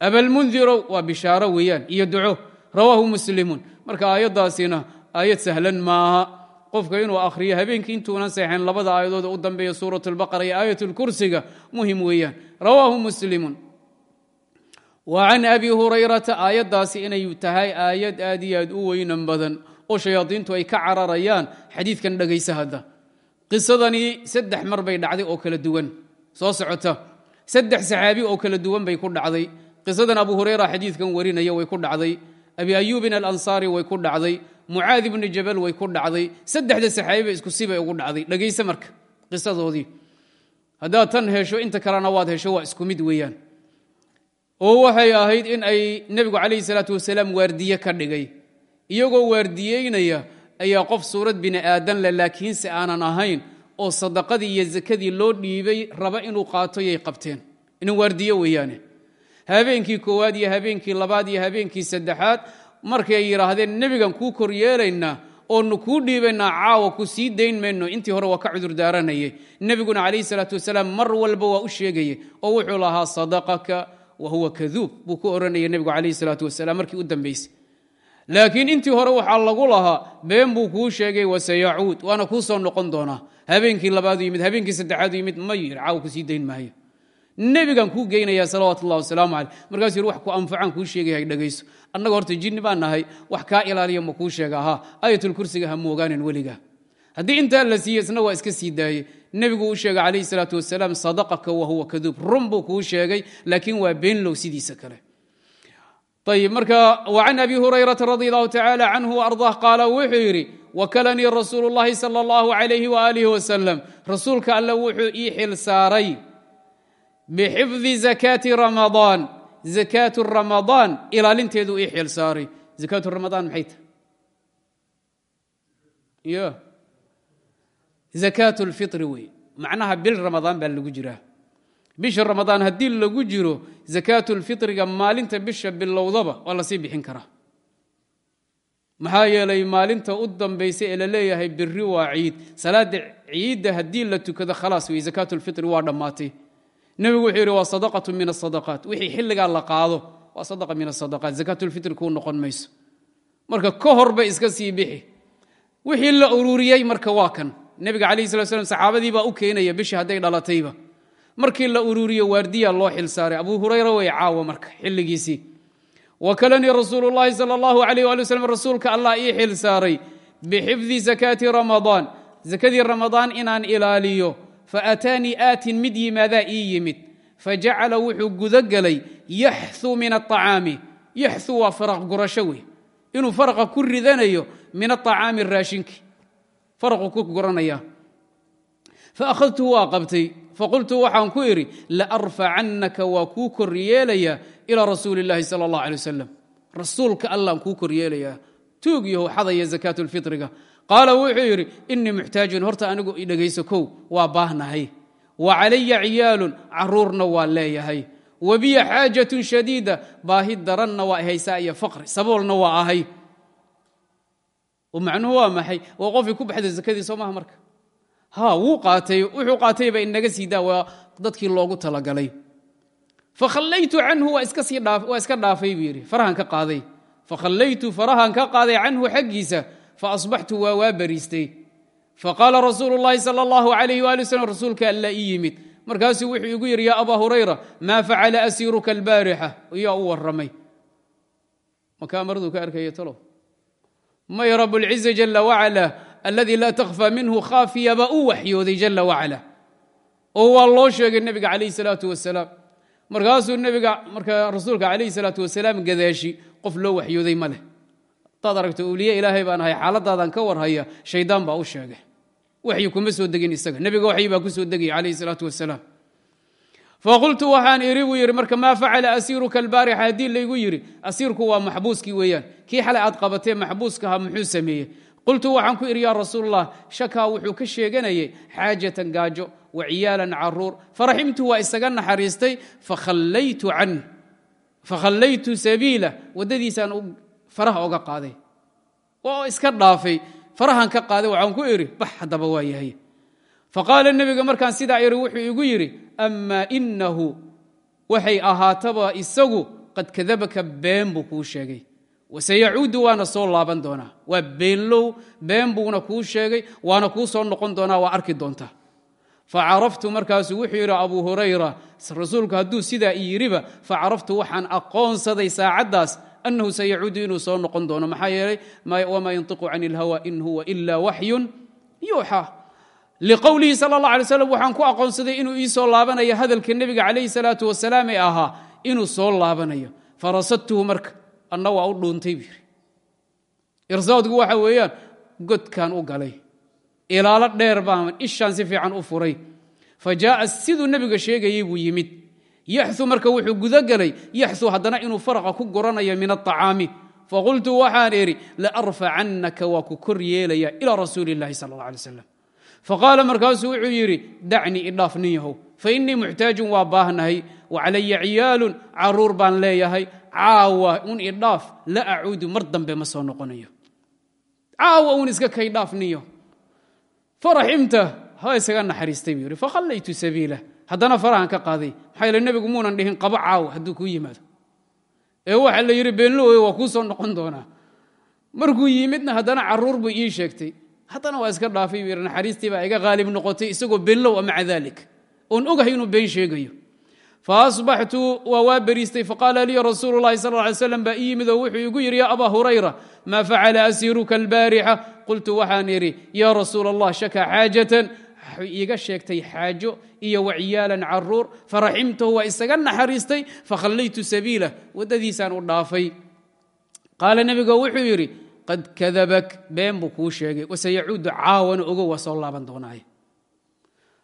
A: abalmundirow waa bishaaro weeyaan iyo duco. Rawaahu muslimuun marka aayaddaasina aayad sahlan maaha. Qofka inuu akhriyo habeenkii intuunan seexayn labada aayadooda u dambeeya suurat lbaqara iyo aayat lkursiga muhiim weeyaan. Rawaahu muslimuun wa can abi hurayrata aayaddaasi inay tahay aayad aad iyo aad u weynan badan oo shayaadiintu ay qisadanii saddex mar bay dhacday oo kala duwan. Soo socota. Saddex saxaabi oo kala duwan bay ku dhacday. Qisadan abu hurayra xadiidkan warinaya way ku dhacday. Abi ayuubin alansaari way ku dhacday. Mucaadi bni jabal way ku dhacday. Saddexda saxaabiba isku sibay ugu dhacday. Dhegayse marka qisadoodii. Haddaad tan hesho inta kalena waad hesho waa isku mid weeyaan. Oo waxay ahayd in ay nebigu calayhi salaatu wasalaam waardiye ka dhigay. Iyagoo waardiyeynaya ayaa qof suurad bini aadan leh laakiinse aanan ahayn oo sadaqadii iyo sakadii loo dhiibay raba inuu qaato yay qabteen. Inan waardiye weeyaane. Habeenkii koowaad iyo habeenkii labaad iyo habeenkii saddexaad markay yidhaahdeen nebigan kuu kor yeelaynaa oonu kuu dhiibaynaa caawa ku sii dayn mayno. Intii hore waa ka cudur daaranayay nebiguna calayhi salaatu wasalaam mar walba waa u sheegayey oo wuxuu lahaa sadaqaka wa huwa kaduub buu ku odhanaya nebigu calayhi salaatu wasalaam markii u dambaysay laakiin intii hore waxaa lagu lahaa been buu kuu sheegay waseyacuud waana kuu soo noqon doonaa. Habeenkii labaadu yimid habeenkii saddexaadu yimid ma yir caawa ku sii dayn maayo. Nebigan kuu geynaya salawaatu ullah wasalaamu caleyh markaasuu wax ku anfacaan kuu sheegaya dhegayso annaga horta jinni baan nahay wax kaa ilaaliya ma kuu sheega. Ahaa aayatulkursiga ha moogaanin weliga. Haddii intaa la siiye isna waa iska sii daaye nebigu uu sheegay calayhi salaatu wasalaam sadaqaka wa huwa kaduub run buu kuu sheegay laakiin waa beenlow sidiisa kale ayb marka w can abi hurayrata radi allahu tacala canhu ardah qaala wuxuu yidhi wakalanii rasuulu llahi sal اllahu alayhi waalih wasalam rasuulka alle wuxuu ii xil saaray bixifdi zakaati ramadaan. Zakaat ramadaan ilaalinteeduu ii xil saaray. Zakaatu ramadaan maxay tahay? Y zakaat lfiri wey. Macnaha bil ramadaan baa lagu jiraa bisha ramadaan haddii lagu jiro zakaatulfitriga maalinta bisha bilowdaba waa la sii bixin karaa. Maxaa yeelay maalinta u dambaysa ee la leeyahay biri waa ciid. Salaada ciidda haddii la tukado khalaas wey zakaatulfitri waa dhammaatay. Nebigu wuxuu yidhi waa sadaqatu min asadaqaat wixii xilligaa la qaado waa sadaqa min asadaqaat zakaatulfitri kuu noqon mayso. Marka ka horba iska sii bixi. Wixii la ururiyey marka waa kan. Nebiga calayhi sala slam saxaabadii baa u keenaya bishii hadday dhalatayba markii la ururiyo waardiya loo xil saaray. Abu hurayra way caawa marka xilligiisii. Wakalanii rasuulu llahi sal allahu alayh ali waslm rasuulka allah ii xil saaray bixifdi zakaati ramadaan. Zakadii ramadaan inaan ilaaliyo faataanii aatin mid yimaadaa ii yimid. Fajacala wuxuu gudagelay yaxu min aacaami yaxu waa faraq gurasho wey inuu faraqa ku ridanayo min aacaami raashinki. Faraqu ku guranaya. Faahadtu waa qabtay faqultu waxaan ku idhi laarfacannaka waa kuu kor yeelayaa ilaa rasuuli اllahi sal اllah alay wasalam rasuulka allaan kuu kor yeelayaa. Tuug xadaya zakaat qaala wuxuu yidhi inii muxtaajun horta anigu dhegayso kow waa baahnahay. Wa calaya ciyaalun caruurna waa leeyahay. Wa biya xaajatun shadiida baahi daranna waa haysaa iyo faqri saboolna waa ahay. Macnuhu waa maxay? Waa qofkii ku baxda zakadii soo maha marka wuu qaatay wuxuu qaatayba inaga siidaa waa dadkii loogu talagalay. Fakhallaytu canhu waa iska dhaafay buu yidhi. Farahan ka qaaday. Fakhallaytu farahan ka qaaday canhu xaggiisa. Faasbaxtu waa waa bariistay. Faqaala rasuulu llahi sal allahu alayh wali wslam rasuulka alla ii yimid. Wuxuu igu yidhi ya hurayra maa facala asiiruka albaarixa? Yaa u waramay makaa ka arkaya talow may rabulciza jala wacala aladii laa takhfa minhu khaafiya baa u waxyooday jala wacala. Oo waa loo sheegay nebiga calayh salaatu wasalaam. Markaasuu nebiga marka rasuulka calayh salaatu wasalaam gadaashi qof loo waxyooday ma leh. Hadaad aragto awliye ilaahay baan ahay xaaladaadan ka warhaya shaydaan baa u sheegay. Waxyi kuma soo degin isaga nebiga waxyi baa ku soo degaya calayh salaatu wasalaam. Faqultu waxaan iri buu yidhi marka maa facala asiiruka albaarixa? Haddii laygu yidhi asiirku waa maxbuuskii qultu waxaan ku idhi yaa rasuulallah shakaa wuxuu ka sheeganayay xaajatan gaajo wa ciyaalan carruur. Faraximtu waa isaga naxariistay fakhallaytu sabiila waddadiisaan faraha oga qaaday. Oo iska dhaafay farahan ka qaaday waxaan ku idhi bax haddaba waa yahay. Faqaala nebiga markaan sidaa iri wuxuu igu yidhi amaa inahu waxay ahaataba isagu qad kadabaka been buu kuu sheegay waseyacuudu waana soo laaban doonaa. Waa beenlow been buuna kuu sheegay waana kuu soo noqon doonaa waa arki doontaa facaraftu markaasuu wuxuu yidhi abuu hurayra rasuulku hadduu sidaa i facaraftu waxaan aqoonsaday saacaddaas annahu sayacuudu inuu soo noqon doono. Maxaa yeelay wamaa yantiqu can ilhawa in huwa ila waxyun yuuxaa liqowlihi sal اllah alay slam waxaan ku aqoonsaday inuu ii soo laabanayo hadalka nebiga calayhi salaatu wasalaam ee ahaa inuu soo laabanayo. Farasadtuhu marka anna waa u dhuuntay buu yidhi irsaadku waxa weeyaan godkan u galay ilaalo dheer baan ishaan si fiican u furay fa jaaa siduu nebiga sheegayey buu yimid yaxu marka wuxuu gudagelay yaxu haddana inuu faraqa ku goranayo min aطacaami faqultu waxaan idhi laarfacannaka waa ku kor yeelaya ilaa rasuuli اllahi sal اllah alay slam faqaala markaasuu wuxuu yidhi dacnii idhaaf nin yahow fainii muxtaajun waa baahnahay wa calaya ciyaalun caruur baan leeyahay caawa un idhaaf la acuudu mar dambe ma soo noqonayo. Caawa un iska kay dhaaf niyo. Faraximta ha isaga naxariistay buu yidhi fakhallaytu sabiilah haddana farahan ka qaaday maxaa yeele nebigu muunan dhihin qabo caawa hadduu kuu yimaado. Ee waxa la yidhi beenlowe waa kuu soo noqon doonaa. Markuu yimidna haddana carruur buu ii sheegtay. Haddana waa iska dhaafay buu yidhi naxariistii baa iga qaalib noqotay isagoo beenlow a maca oon ogahay inuu been sheegayo faasbaxtu waa waa beriistay faqaala lii rasuulu lahi sal ly slam baa ii yimid oo wuxuu igu yidhi ya abaa hurayra maa facala asiiruka albaarixa qultu waxaan idhi yaa rasuul allah shaka xaajatan iiga sheegtay xaajo iyo waciyaalan carruur faraximtahu waa isaga naxariistay fakhallaytu sabiilah waddadiisaan u dhaafay qaala nebiga wuxuu yidhi qad kadabak been buu kuu sheegay waseyacuudu caawana ogo waa soo laaban doonaay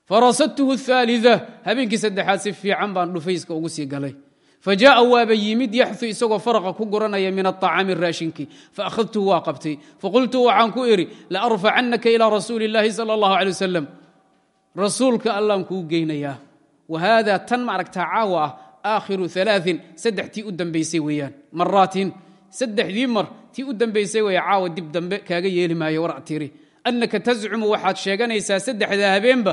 A: farasadtuhu aalia habeenkii saddexaad si fiican baan dhufayska ugu sii galay fajaءa waaba yimid yaxu isagoo faraqa ku guranaya min aطacaami raashinki faahadtuhu waa qabtay faqultu waxaan ku idhi laarfacannaka ilى rasuuli اllahi salى اllah alay wasalam rasuulka allaan kuu geynayaa wa haada tan maaragtaa caawa ah aakhiru alaain saddextii u dambaysay weeyaan maraatin saddexdii mar tii u dambaysay weeye caawa dib dambe kaaga yeeli maayo war tiri annaka tascumu waxaad sheeganaysaa saddexdaa habeenba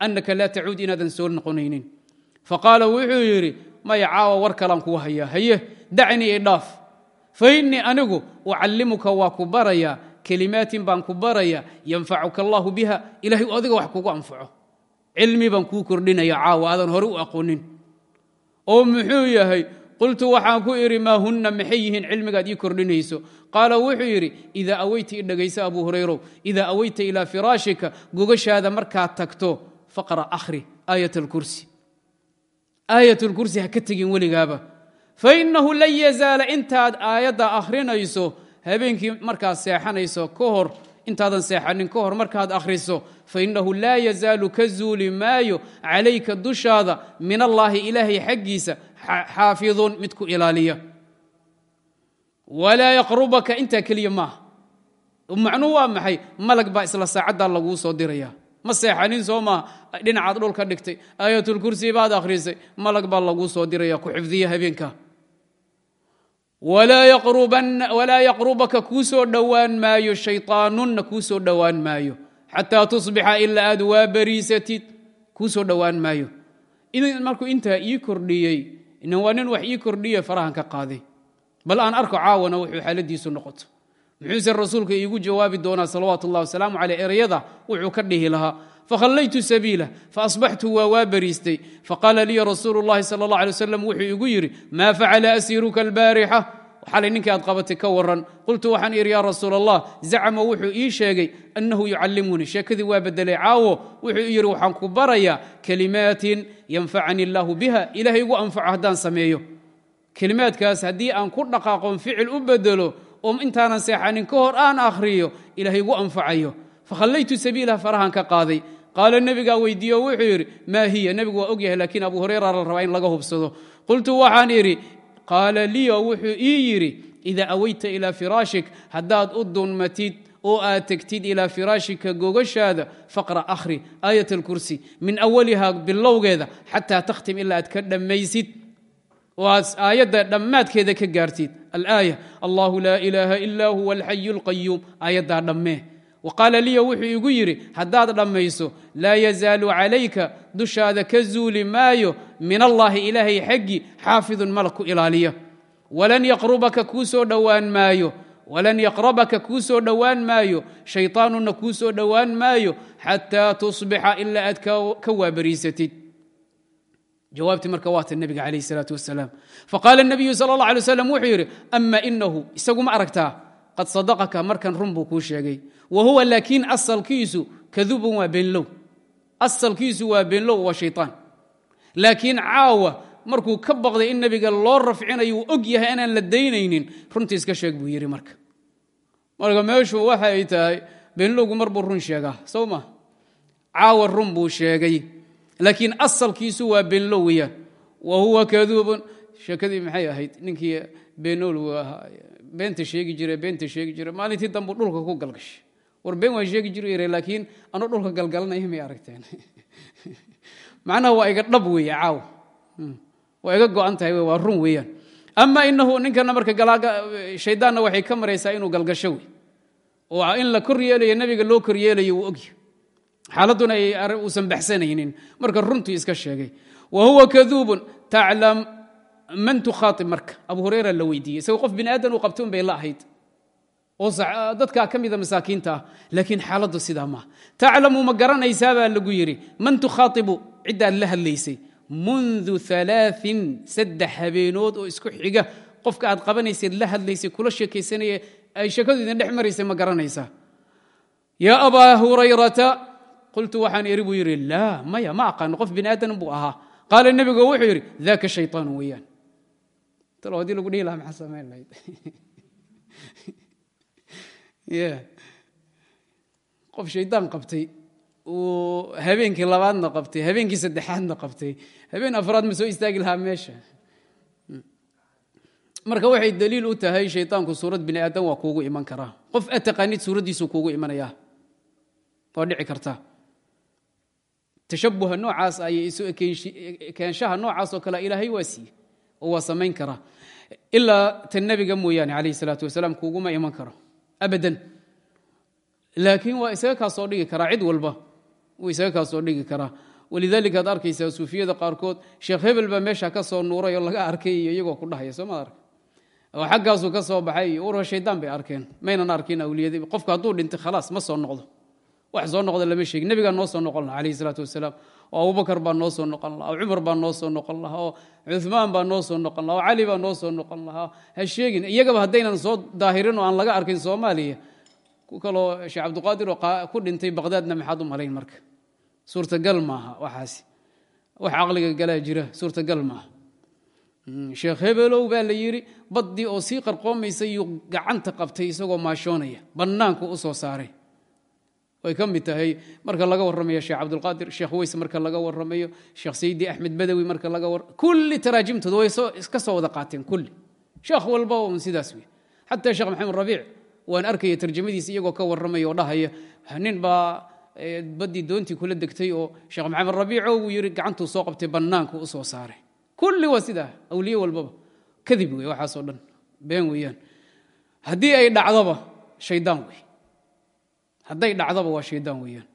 A: annaka laa tacuud inaadan soo noqonaynin faqaala wuxuu yidhi maya caawa war kalaan kuu hayaa haye dacnii idhaaf fa innii anigu ucallimuka waa ku barayaa kelimaatin baan ku barayaa yanfacuka allaahu biha ilahay adiga wax kugu anfaco cilmi baan kuu kordhinaya caawa aadan hore u aqoonin oo muxuu yahay qultu waxaan ku idhi maa hunna maxay yihiin cilmigaad ii kordhinayso qaala wuxuu yidhi idaa aweyta i abu hurayrow idaa aweyta ilaa firaashika gogashaada markaad tagto faqra akhri aayat alkursi aayat lkursi ha ka tegin weligaaba. Fainahu lan yazaala intaad aayadda akhrinayso habeenkii markaad seexanayso ka hor intaadan seexanin ka hor markaad akhriso fainahu laa yazaalu ka zuuli maayo calayka dushaada min allaahi ilaahay xaggiisa xaafidun mid ku ilaaliya. Walaa yaqrubaka intaa keliya maaha. Macnuhu waa maxay? Malag baa isla saacaddaa laguu soo diraya ma seexanin soo maaha dhinacaad dhulka dhigtay. Aayatulkursi baad akhrisay. Malag baa laguu soo diraya ku xifdiya habeenka. Walaa yaqrubaka kuu soo dhowaan maayo shayطaanunna kuu soo dhowaan maayo. Xataa tusbixa ilaa aad waa bariisatid kuu soo dhowaan maayo. Markuu intaa ii kordhiyey waa nin wax ii kordhiye farahan ka qaaday. Bal aan arko caawana wuxuu xaaladiisu noqoto muxuuse rasuulka iigu jawaabi doonaa salawaat ullahi wasalaamu caleyh erayada wuxuu ka dhihi lahaa fakhallaytu sabiila faasbaxtu waa waa bariistay faqaala liya rasuulu llahi sala allah alay wasalam wuxuu iigu yidhi maa facala asiiruka albaarixa? Xalay ninkii aad qabatay ka waran qultu waxaan idhi yaa rasuul allah zacama wuxuu ii sheegay annahu yucallimunii sheekadii waa bedelay caawo. Wuxuu i yidhi waxaan ku barayaa kelimaatin yanfacani illaahu biha ilaahay igu anfaco haddaan sameeyo. Kelimaadkaas haddii aan ku dhaqaaqon ficil u bedelo oo intaanan seexanin ka hor aan akhriyo ilahay igu anfacayo. Fakhallaytu sabiilah farahan ka qaaday. Qaala nebigaa weydiiye o wuxuu yidhi maa hiya? Nebigu waa og yahay laakiin abu hurayra la rabaa in laga hubsado. Qultu waxaan idhi. Qaala liyo wuxuu ii yidhi idaa aweyta ilaa firaashik haddaad u dunmatid oo aad tegtid ilaa firaashika gogashaada faqra akhri aayat alkursi min awaliha bilowgeeda xataa takhtim ilaa aad ka dhammaysid aayadda dhammaadkeeda ka gaartid. Alaaya allahu laa ilaaha ilaa huwa alxayu alqayuum aayaddaa dhammee wa qaala liya wuxuu igu yidhi haddaad dhammayso laa yazaalu calayka dushaada ka zuuli maayo. Min allaahi ilaahay xaggii xaafidun malak ku ilaaliya walan yaqrubaka kuu soo dhowaan maayo. Walan yaqrabaka kuu soo dhowaan maayo. Shayطaanuna kuu soo dhowaan maayo. Xataa tusbixa ilaa aad ka waabariisatid jawaabtii marka waata nebiga calayh salaatu wasalaam faqaala nebiyu sal allah alay slam wuxuu yidhi ama inahu isagu ma aragtaa? Qad sadaqaka markan run buu kuu sheegay. Wa huwa laakiin asalkiisu kadubun waa beenlow. Asalkiisu waa beenlow waa shaytaan. Laakiin caawa markuu ka baqday in nebiga loo rafcinayo uu og yahay inaan la daynaynin runtii iska sheeg buu yidhi marka. Marka meeshu waxa laakiin asalkiisu waa beenlow weyaan wa huwa kaduubun. Sheekadii maxay ahayd? Ninkii beenowlgu ahaa. Beenta sheegi jire beenta sheegi jire maalintii dambu dhulka ku galgashay. War been waan sheegi jir laakiin anuu dhulka galgalanaya may aragteen. [laughs] Macnaha waa iga dhab weeye caawa waa iga go'an tahay waa run weeyaan ama inahu ninkana marka shaydaanna waxay ka maraysaa inuu galgasho wey oo in la kor yeelayo nebiga loo kor yeelayo wuu ogyahy xaaladduna uusan baxsanaynin. Marka runtii iska sheegay wa huwa kaduubun taclam man tukhaaib marka abu hurayra la weydiiyey isagoo qof bini uu qabtay un bay la ahayd. Oo dadkaa ka mida masaakiinta ah laakiin xaaladdu sidaa maaha taclamu ma garanaysaa baa lagu yidhi. Man tukhaaibu ciddaad la hadlaysay. Mundu alaain saddex habeenood oo isku xiga. Qofka aad qabanaysayd la hadlaysay kula sheekaysanaya ay sheekadu idin dhex maraysay ma garanaysaa. Yaa abaa hurayrata qultu waxaan iri buu yidhi laa maya ma aqaano qof bini aadan buu ahaa. Qaala nebigu wuxuu yidhi daka shayطaanu weeyaan. Talo lagu dhihi lahaa maxaa samayn lahayd? [laughs] Qof shaydaan qabtay uu habeenkii labaadna qabtay habeenkii saddexaadna qabtay habeen afraad ma soo istaagi lahaa meesha. Marka waxay daliil u tahay shaydaanku suurad bini aadan waa kuugu iman karaa. Qof aad taqaanid kuugu imanayaa waa dhici karta tashabuha noocaas ayay isu ekaanshaha noocaas oo kale ilaahay waa siiye oo waa samayn karaa ilaa tan nebiga mooyaane calayhi salaatu wasalaam kuuguma iman karo. Abadan. Laakiin waa isaga kaa soo dhigi karaa cid walba wuu isaga kaa soo dhigi karaa walidaalika ad arkaysaa suufiyada qaarkood sheekh hebel baa meesha ka soo nuuray oo laga arkay iyo iyagoo ku dhahaya soo maad ark oo xaggaasuu ka soo baxay iyo urwa shaydaan bay arkeen. Maynan arkin awliyadii qofku hadduu dhintay khalaas ma soo noqdo wax soo noqda lama sheegin. Nebigaa noo soo noqon laha calayhi salaatu wasalaam. Oo abubakar baa noo soo noqon lahaa oo cumar baa noo soo noqon lahaa oo cumaan baa noo soo noqon lahaa oo cali baa noo soo noqon lahaa. Ha sheegin iyagaba haddaynan soo daahirin oo aan laga arkin soomaaliya ku kaloo sheekh cabdiqaadir oo ku dhintay baqdaadna maxaad u malayn marka? Suurtagal maaha waxaasi. Wax caqliga galaa jira suurtagal maaha. Sheekh hebelow baa la yidhi baddii oo sii qarqoomaysa yuu gacanta qabtay isagoo maashoonaya bannaanku u saaray way ka mid tahay. Marka laga warramayo sheekh cabdulqaadir sheekh weys marka laga warramayo sheekh sayidi axmed badawi marka laga war kulli taraajimtooda way iska soo wada qaateen kulli. Sheekh walba un sidaas wey xataa sheekh maxamed rabiic waan arkaya tarjamadiisa iyagoo ka warramaya oo dhahaya nin baa baddii doontii kula degtay oo sheekh maxamed rabiico wuu yidhi gacantuu soo qabtay bannaanku u saaray. Kulli waa sidaa awliye walbaba kadib wey waxaasoo dhan been weeyaan. Haddii ay dhacdoba shaydaan wey hadday dhacdoba waa shaydaan weeyaan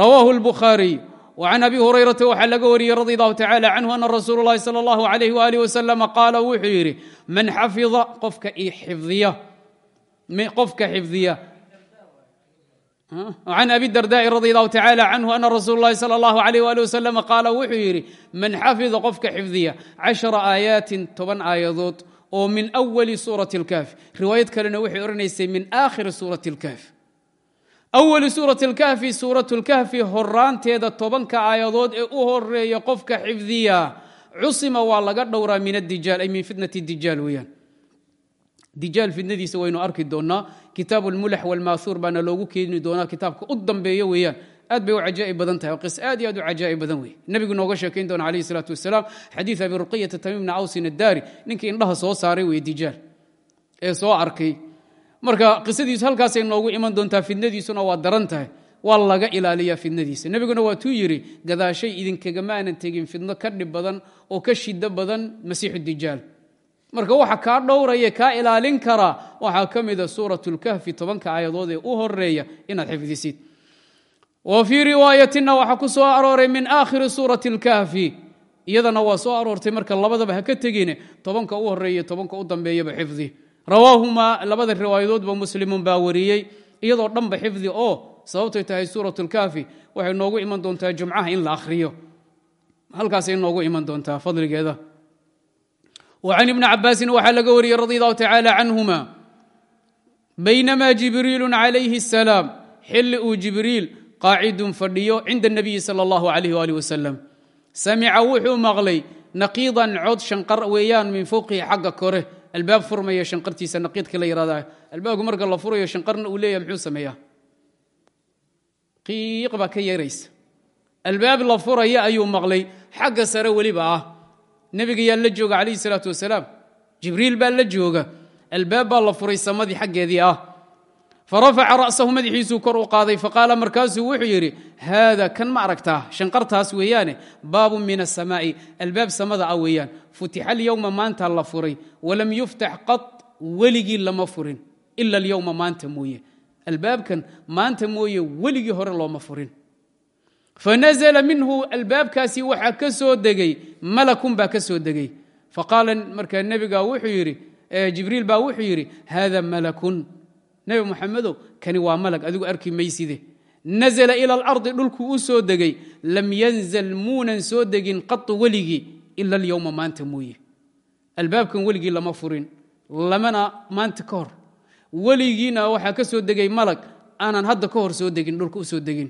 A: rawaahu اlbukhaariy وcan abi hurayrata waxaa laga wariyey radi allahu tacala canhu ana rasuul اllahi salى اllahu alayh walih waslama qaala wuxuu yidhi man xafida qofka xifdiya qofka xifdiya can abi dardaai radi allahu tacala canhu ana rasuul اllahi salى اllahu alayh ali wasalam qaala wuxuu yidhi man xafida qofka xifdiya cashara aayaatin toban aayadood oo min awali suurati اlkaafi riwaayad kalena waxay odhanaysay min aakhiri suurati اlkaafi awali suurati اlkahfi suurat اlkahfi horaanteeda tobanka aayadood ee u horeeya qofka xifdiya cusima waa laga dhowraa min adijaal ay min fitnati dijaal weeyaan dijaal fitnadiisa waynu arki doonaa kitaab اlmulax wاlmaathuur baana loogu keeni doonaa kitaabka u dambeeya weeyaan aad bay u cajaa'ib badan tahay qis aad iyo aad u cajaa'ib badan wey nebigu nooga sheekayn doona alayh الsalaatu wasalaam xadiid abi ruqiyata tamiimna awsin addaari ninkii indhaha soo saaray weye dijaal ee soo arkay marka qisadiisu halkaasay noogu iman doontaa fidnadiisuna waa daran tahay. Waa laga ilaaliyaa fidnadiisa nebiguna waatuu yidhi gadaashay idinkagama aanan tegin fidno ka dhib badan oo ka shido badan masiixu dijaal. Marka waxa kaa dhowraya kaa ilaalin karaa waxaa ka mida suurat lkahfi tobanka aayadood ee u horreeya inaad xifdisid. Wa fii riwaayatina waxaa ku soo arooray min aakhiri suurati اlkahfi iyadana waa soo aroortay marka labadaba ha ka tegine tobanka u horreeya tobanka u dambeeyaba xifdi rawaahumaa labada riwaayadoodba muslimun baa wariyey iyadoo dhanba xifdi oo sababtay tahay suurat اlkaafi waxay noogu iman doontaa jumcaha in la akhriyo halkaasay noogu iman doontaa fadligeeda wa can ibni cabaasin waxaa laga wariyey radi allahu tacaala canhuma baynamaa jibriilu calayhi الsalaam xilli uu jibriil qaacidun fadhiyo cinda اnabiyi salى اllahu alayh ali wasalam samica wuxuu maqlay naqiidan cod shanqar weeyaan min fowqihi xagga kore albaab furmaya shanqartiisa naqiidka la yihahda albaabku marka la furayo shanqarna uu leeyahay muxuu sameeyaa? Qiiq baa ka yeeraysa albaab la furaya ayuu maqlay. Xagga sare weliba ah. Nebiga yaa la jooga calayhi salaatu wasalaam. Jibriil baa la jooga. Albaab baa la furay samadii xaggeedii ah farafaca ra'sahu madaxiisuu kor u qaaday faqaala markaasuu wuxuu yidhi haada kan ma aragtaa shanqartaas weeyaane baabun min asamaa'i albaab samada ah weeyaan futixa alyowma maanta la furay walam yuftax qad weligii lama furin ila alyowma maanta mooye albaabkan maanta mooye weligii hore looma furin fanazla minhu albaabkaasi waxaa ka soo degay malakun baa ka soo degay faqaala markaa nebiga wuxuu yidhi jibriil baa wuxuu yidhi haada malakun nebi muxamedow kani waa malag adigu arki mayside. Nazla ila alardi dhulkuu u soo degay. Lam yanzal muunan soo degin qatu weligii ila alyowma maanta mooye. Albaabkan weligii lama furin lamana maanta ka hor. Weligiina waxaa ka soo degay malag aanan hadda ka hor soo degin dhulka u soo degin.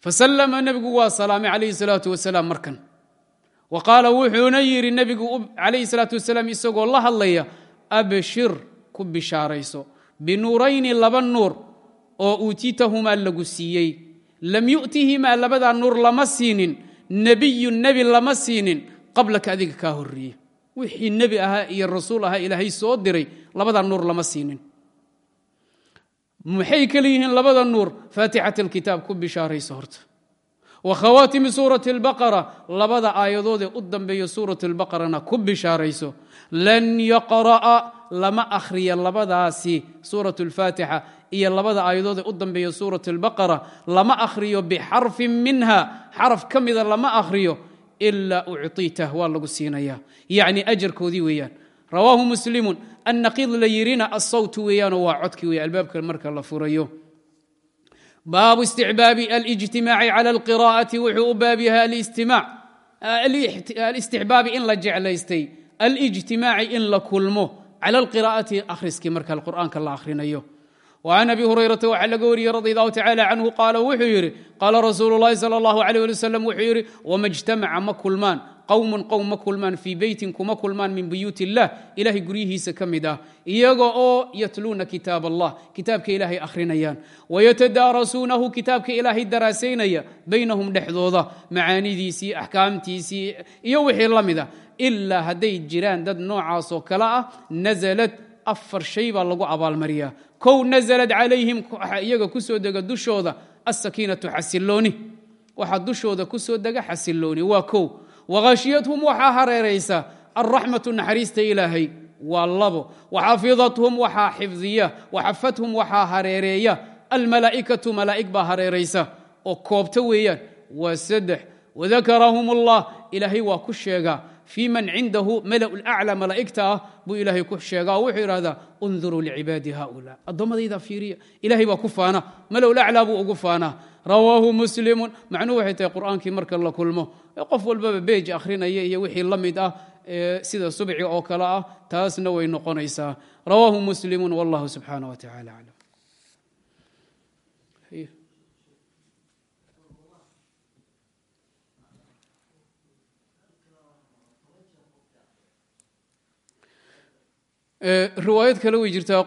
A: Fasalama nebigu waa salaamay calayhi salaatu wasalaam markan. Wa qaala wuxuuna yidhi nebigu calayhi salaatu wasalaam isagoo la hadlaya abshir ku bishaarayso binuurayni laba nuur oo uutitahumaa lagu siiyey lam yu'tihimaa labadaa nuur lama siinin nebiyun nebi lama siinin qablaka adiga kaa horreeye wixii nebi ahaa iyo rasuul ahaa ilaahay soo diray labadaa nuur lama siinin maxay kale yihiin labada nuur faatixat alkitaab ku bishaarayso horta wa khawaatimi suurati albaqara labada aayadoodee u dambeeya suurat albaqarana ku bishaarayso lan yaqra'a lama akhriya labadaasi suurat alfaatixa iyo labada aayadoodee u dambeeya suurat albaqara lama akhriyo bixarfin minha xaraf ka mida lama akhriyo ilaa ucطiitah waa lagu siinaya yacni ajarkoodii weeyaan rawaahu muslimu annaqiid la yirina asawtu weeyaanoo waa codki wey albaabka marka la furayo baabu isticbaabi alijtimaaci cala alqiraa'ati wuxuu u baab yahay alistixbaabi in la jeclaystay alijtimaaci in la kulmo cala alqiraa'ati akhriskii marka qur'aanka la akhrinayo وعn abi hurayrata waxaa laga wariyey radi allahu tacala canhu qaala wuxuu yidhi qaala rasuulu اllahi salى اllahu alيh ali waslm wuxuu yidhi wma اjtamaca ma kulmaan qowmun qowm ma kulmaan fii beytin kuma kulmaan min buyuut illah ilahay guryihiisa ka mid ah iyaga oo yatluuna kitaab allah kitaabka ilaahay akhrinayaan wayatadaarasuunahu kitaabka ilaahay daraasaynaya baynahum dhexdooda macaanidiisii axkaamtiisii iyo wixii la mid ah ilaa hadday jiraan dad noocaasoo kale ah naزlad afar shay baa lagu abaalmariyaa. Kow nazlad calayhim waxaa iyaga ku soo dega dushooda asakiinatu xasilooni. Waxaa dushooda ku soo dega xasilooni waa kow. Wakhashiyathum waxaa hareeraysa alraxmatu naxariista ilaahay waa labo. Waxafidathum waxaa xifdiya. Waxafathum waxaa hareereeya. Almalaa'ikatu malaa'ig baa hareeraysa oo koobta weeyaan waa saddex. Wadakarahum allah ilaahay waa ku sheegaa fii man cindahu mala'u laclى malaa'igta ah buu ilaahay ku sheegaa. Wuxuu yidhahdaa unduruu licibaadi haula addoommadayda fiiriya ilahay baa ku faana. Mala'u laclaa buu ugu faanaa rawaahu muslimun. Macnuhu waxay tahay qur'aankii marka la kulmo. Qof walbaba beej akhrinaya iyo wixii la mid ah sida subci oo kale ah taasna way noqonaysaa. Rawaahu muslimun wallahu subxaanah wa tacala aclam riwaayad kale way jirtaa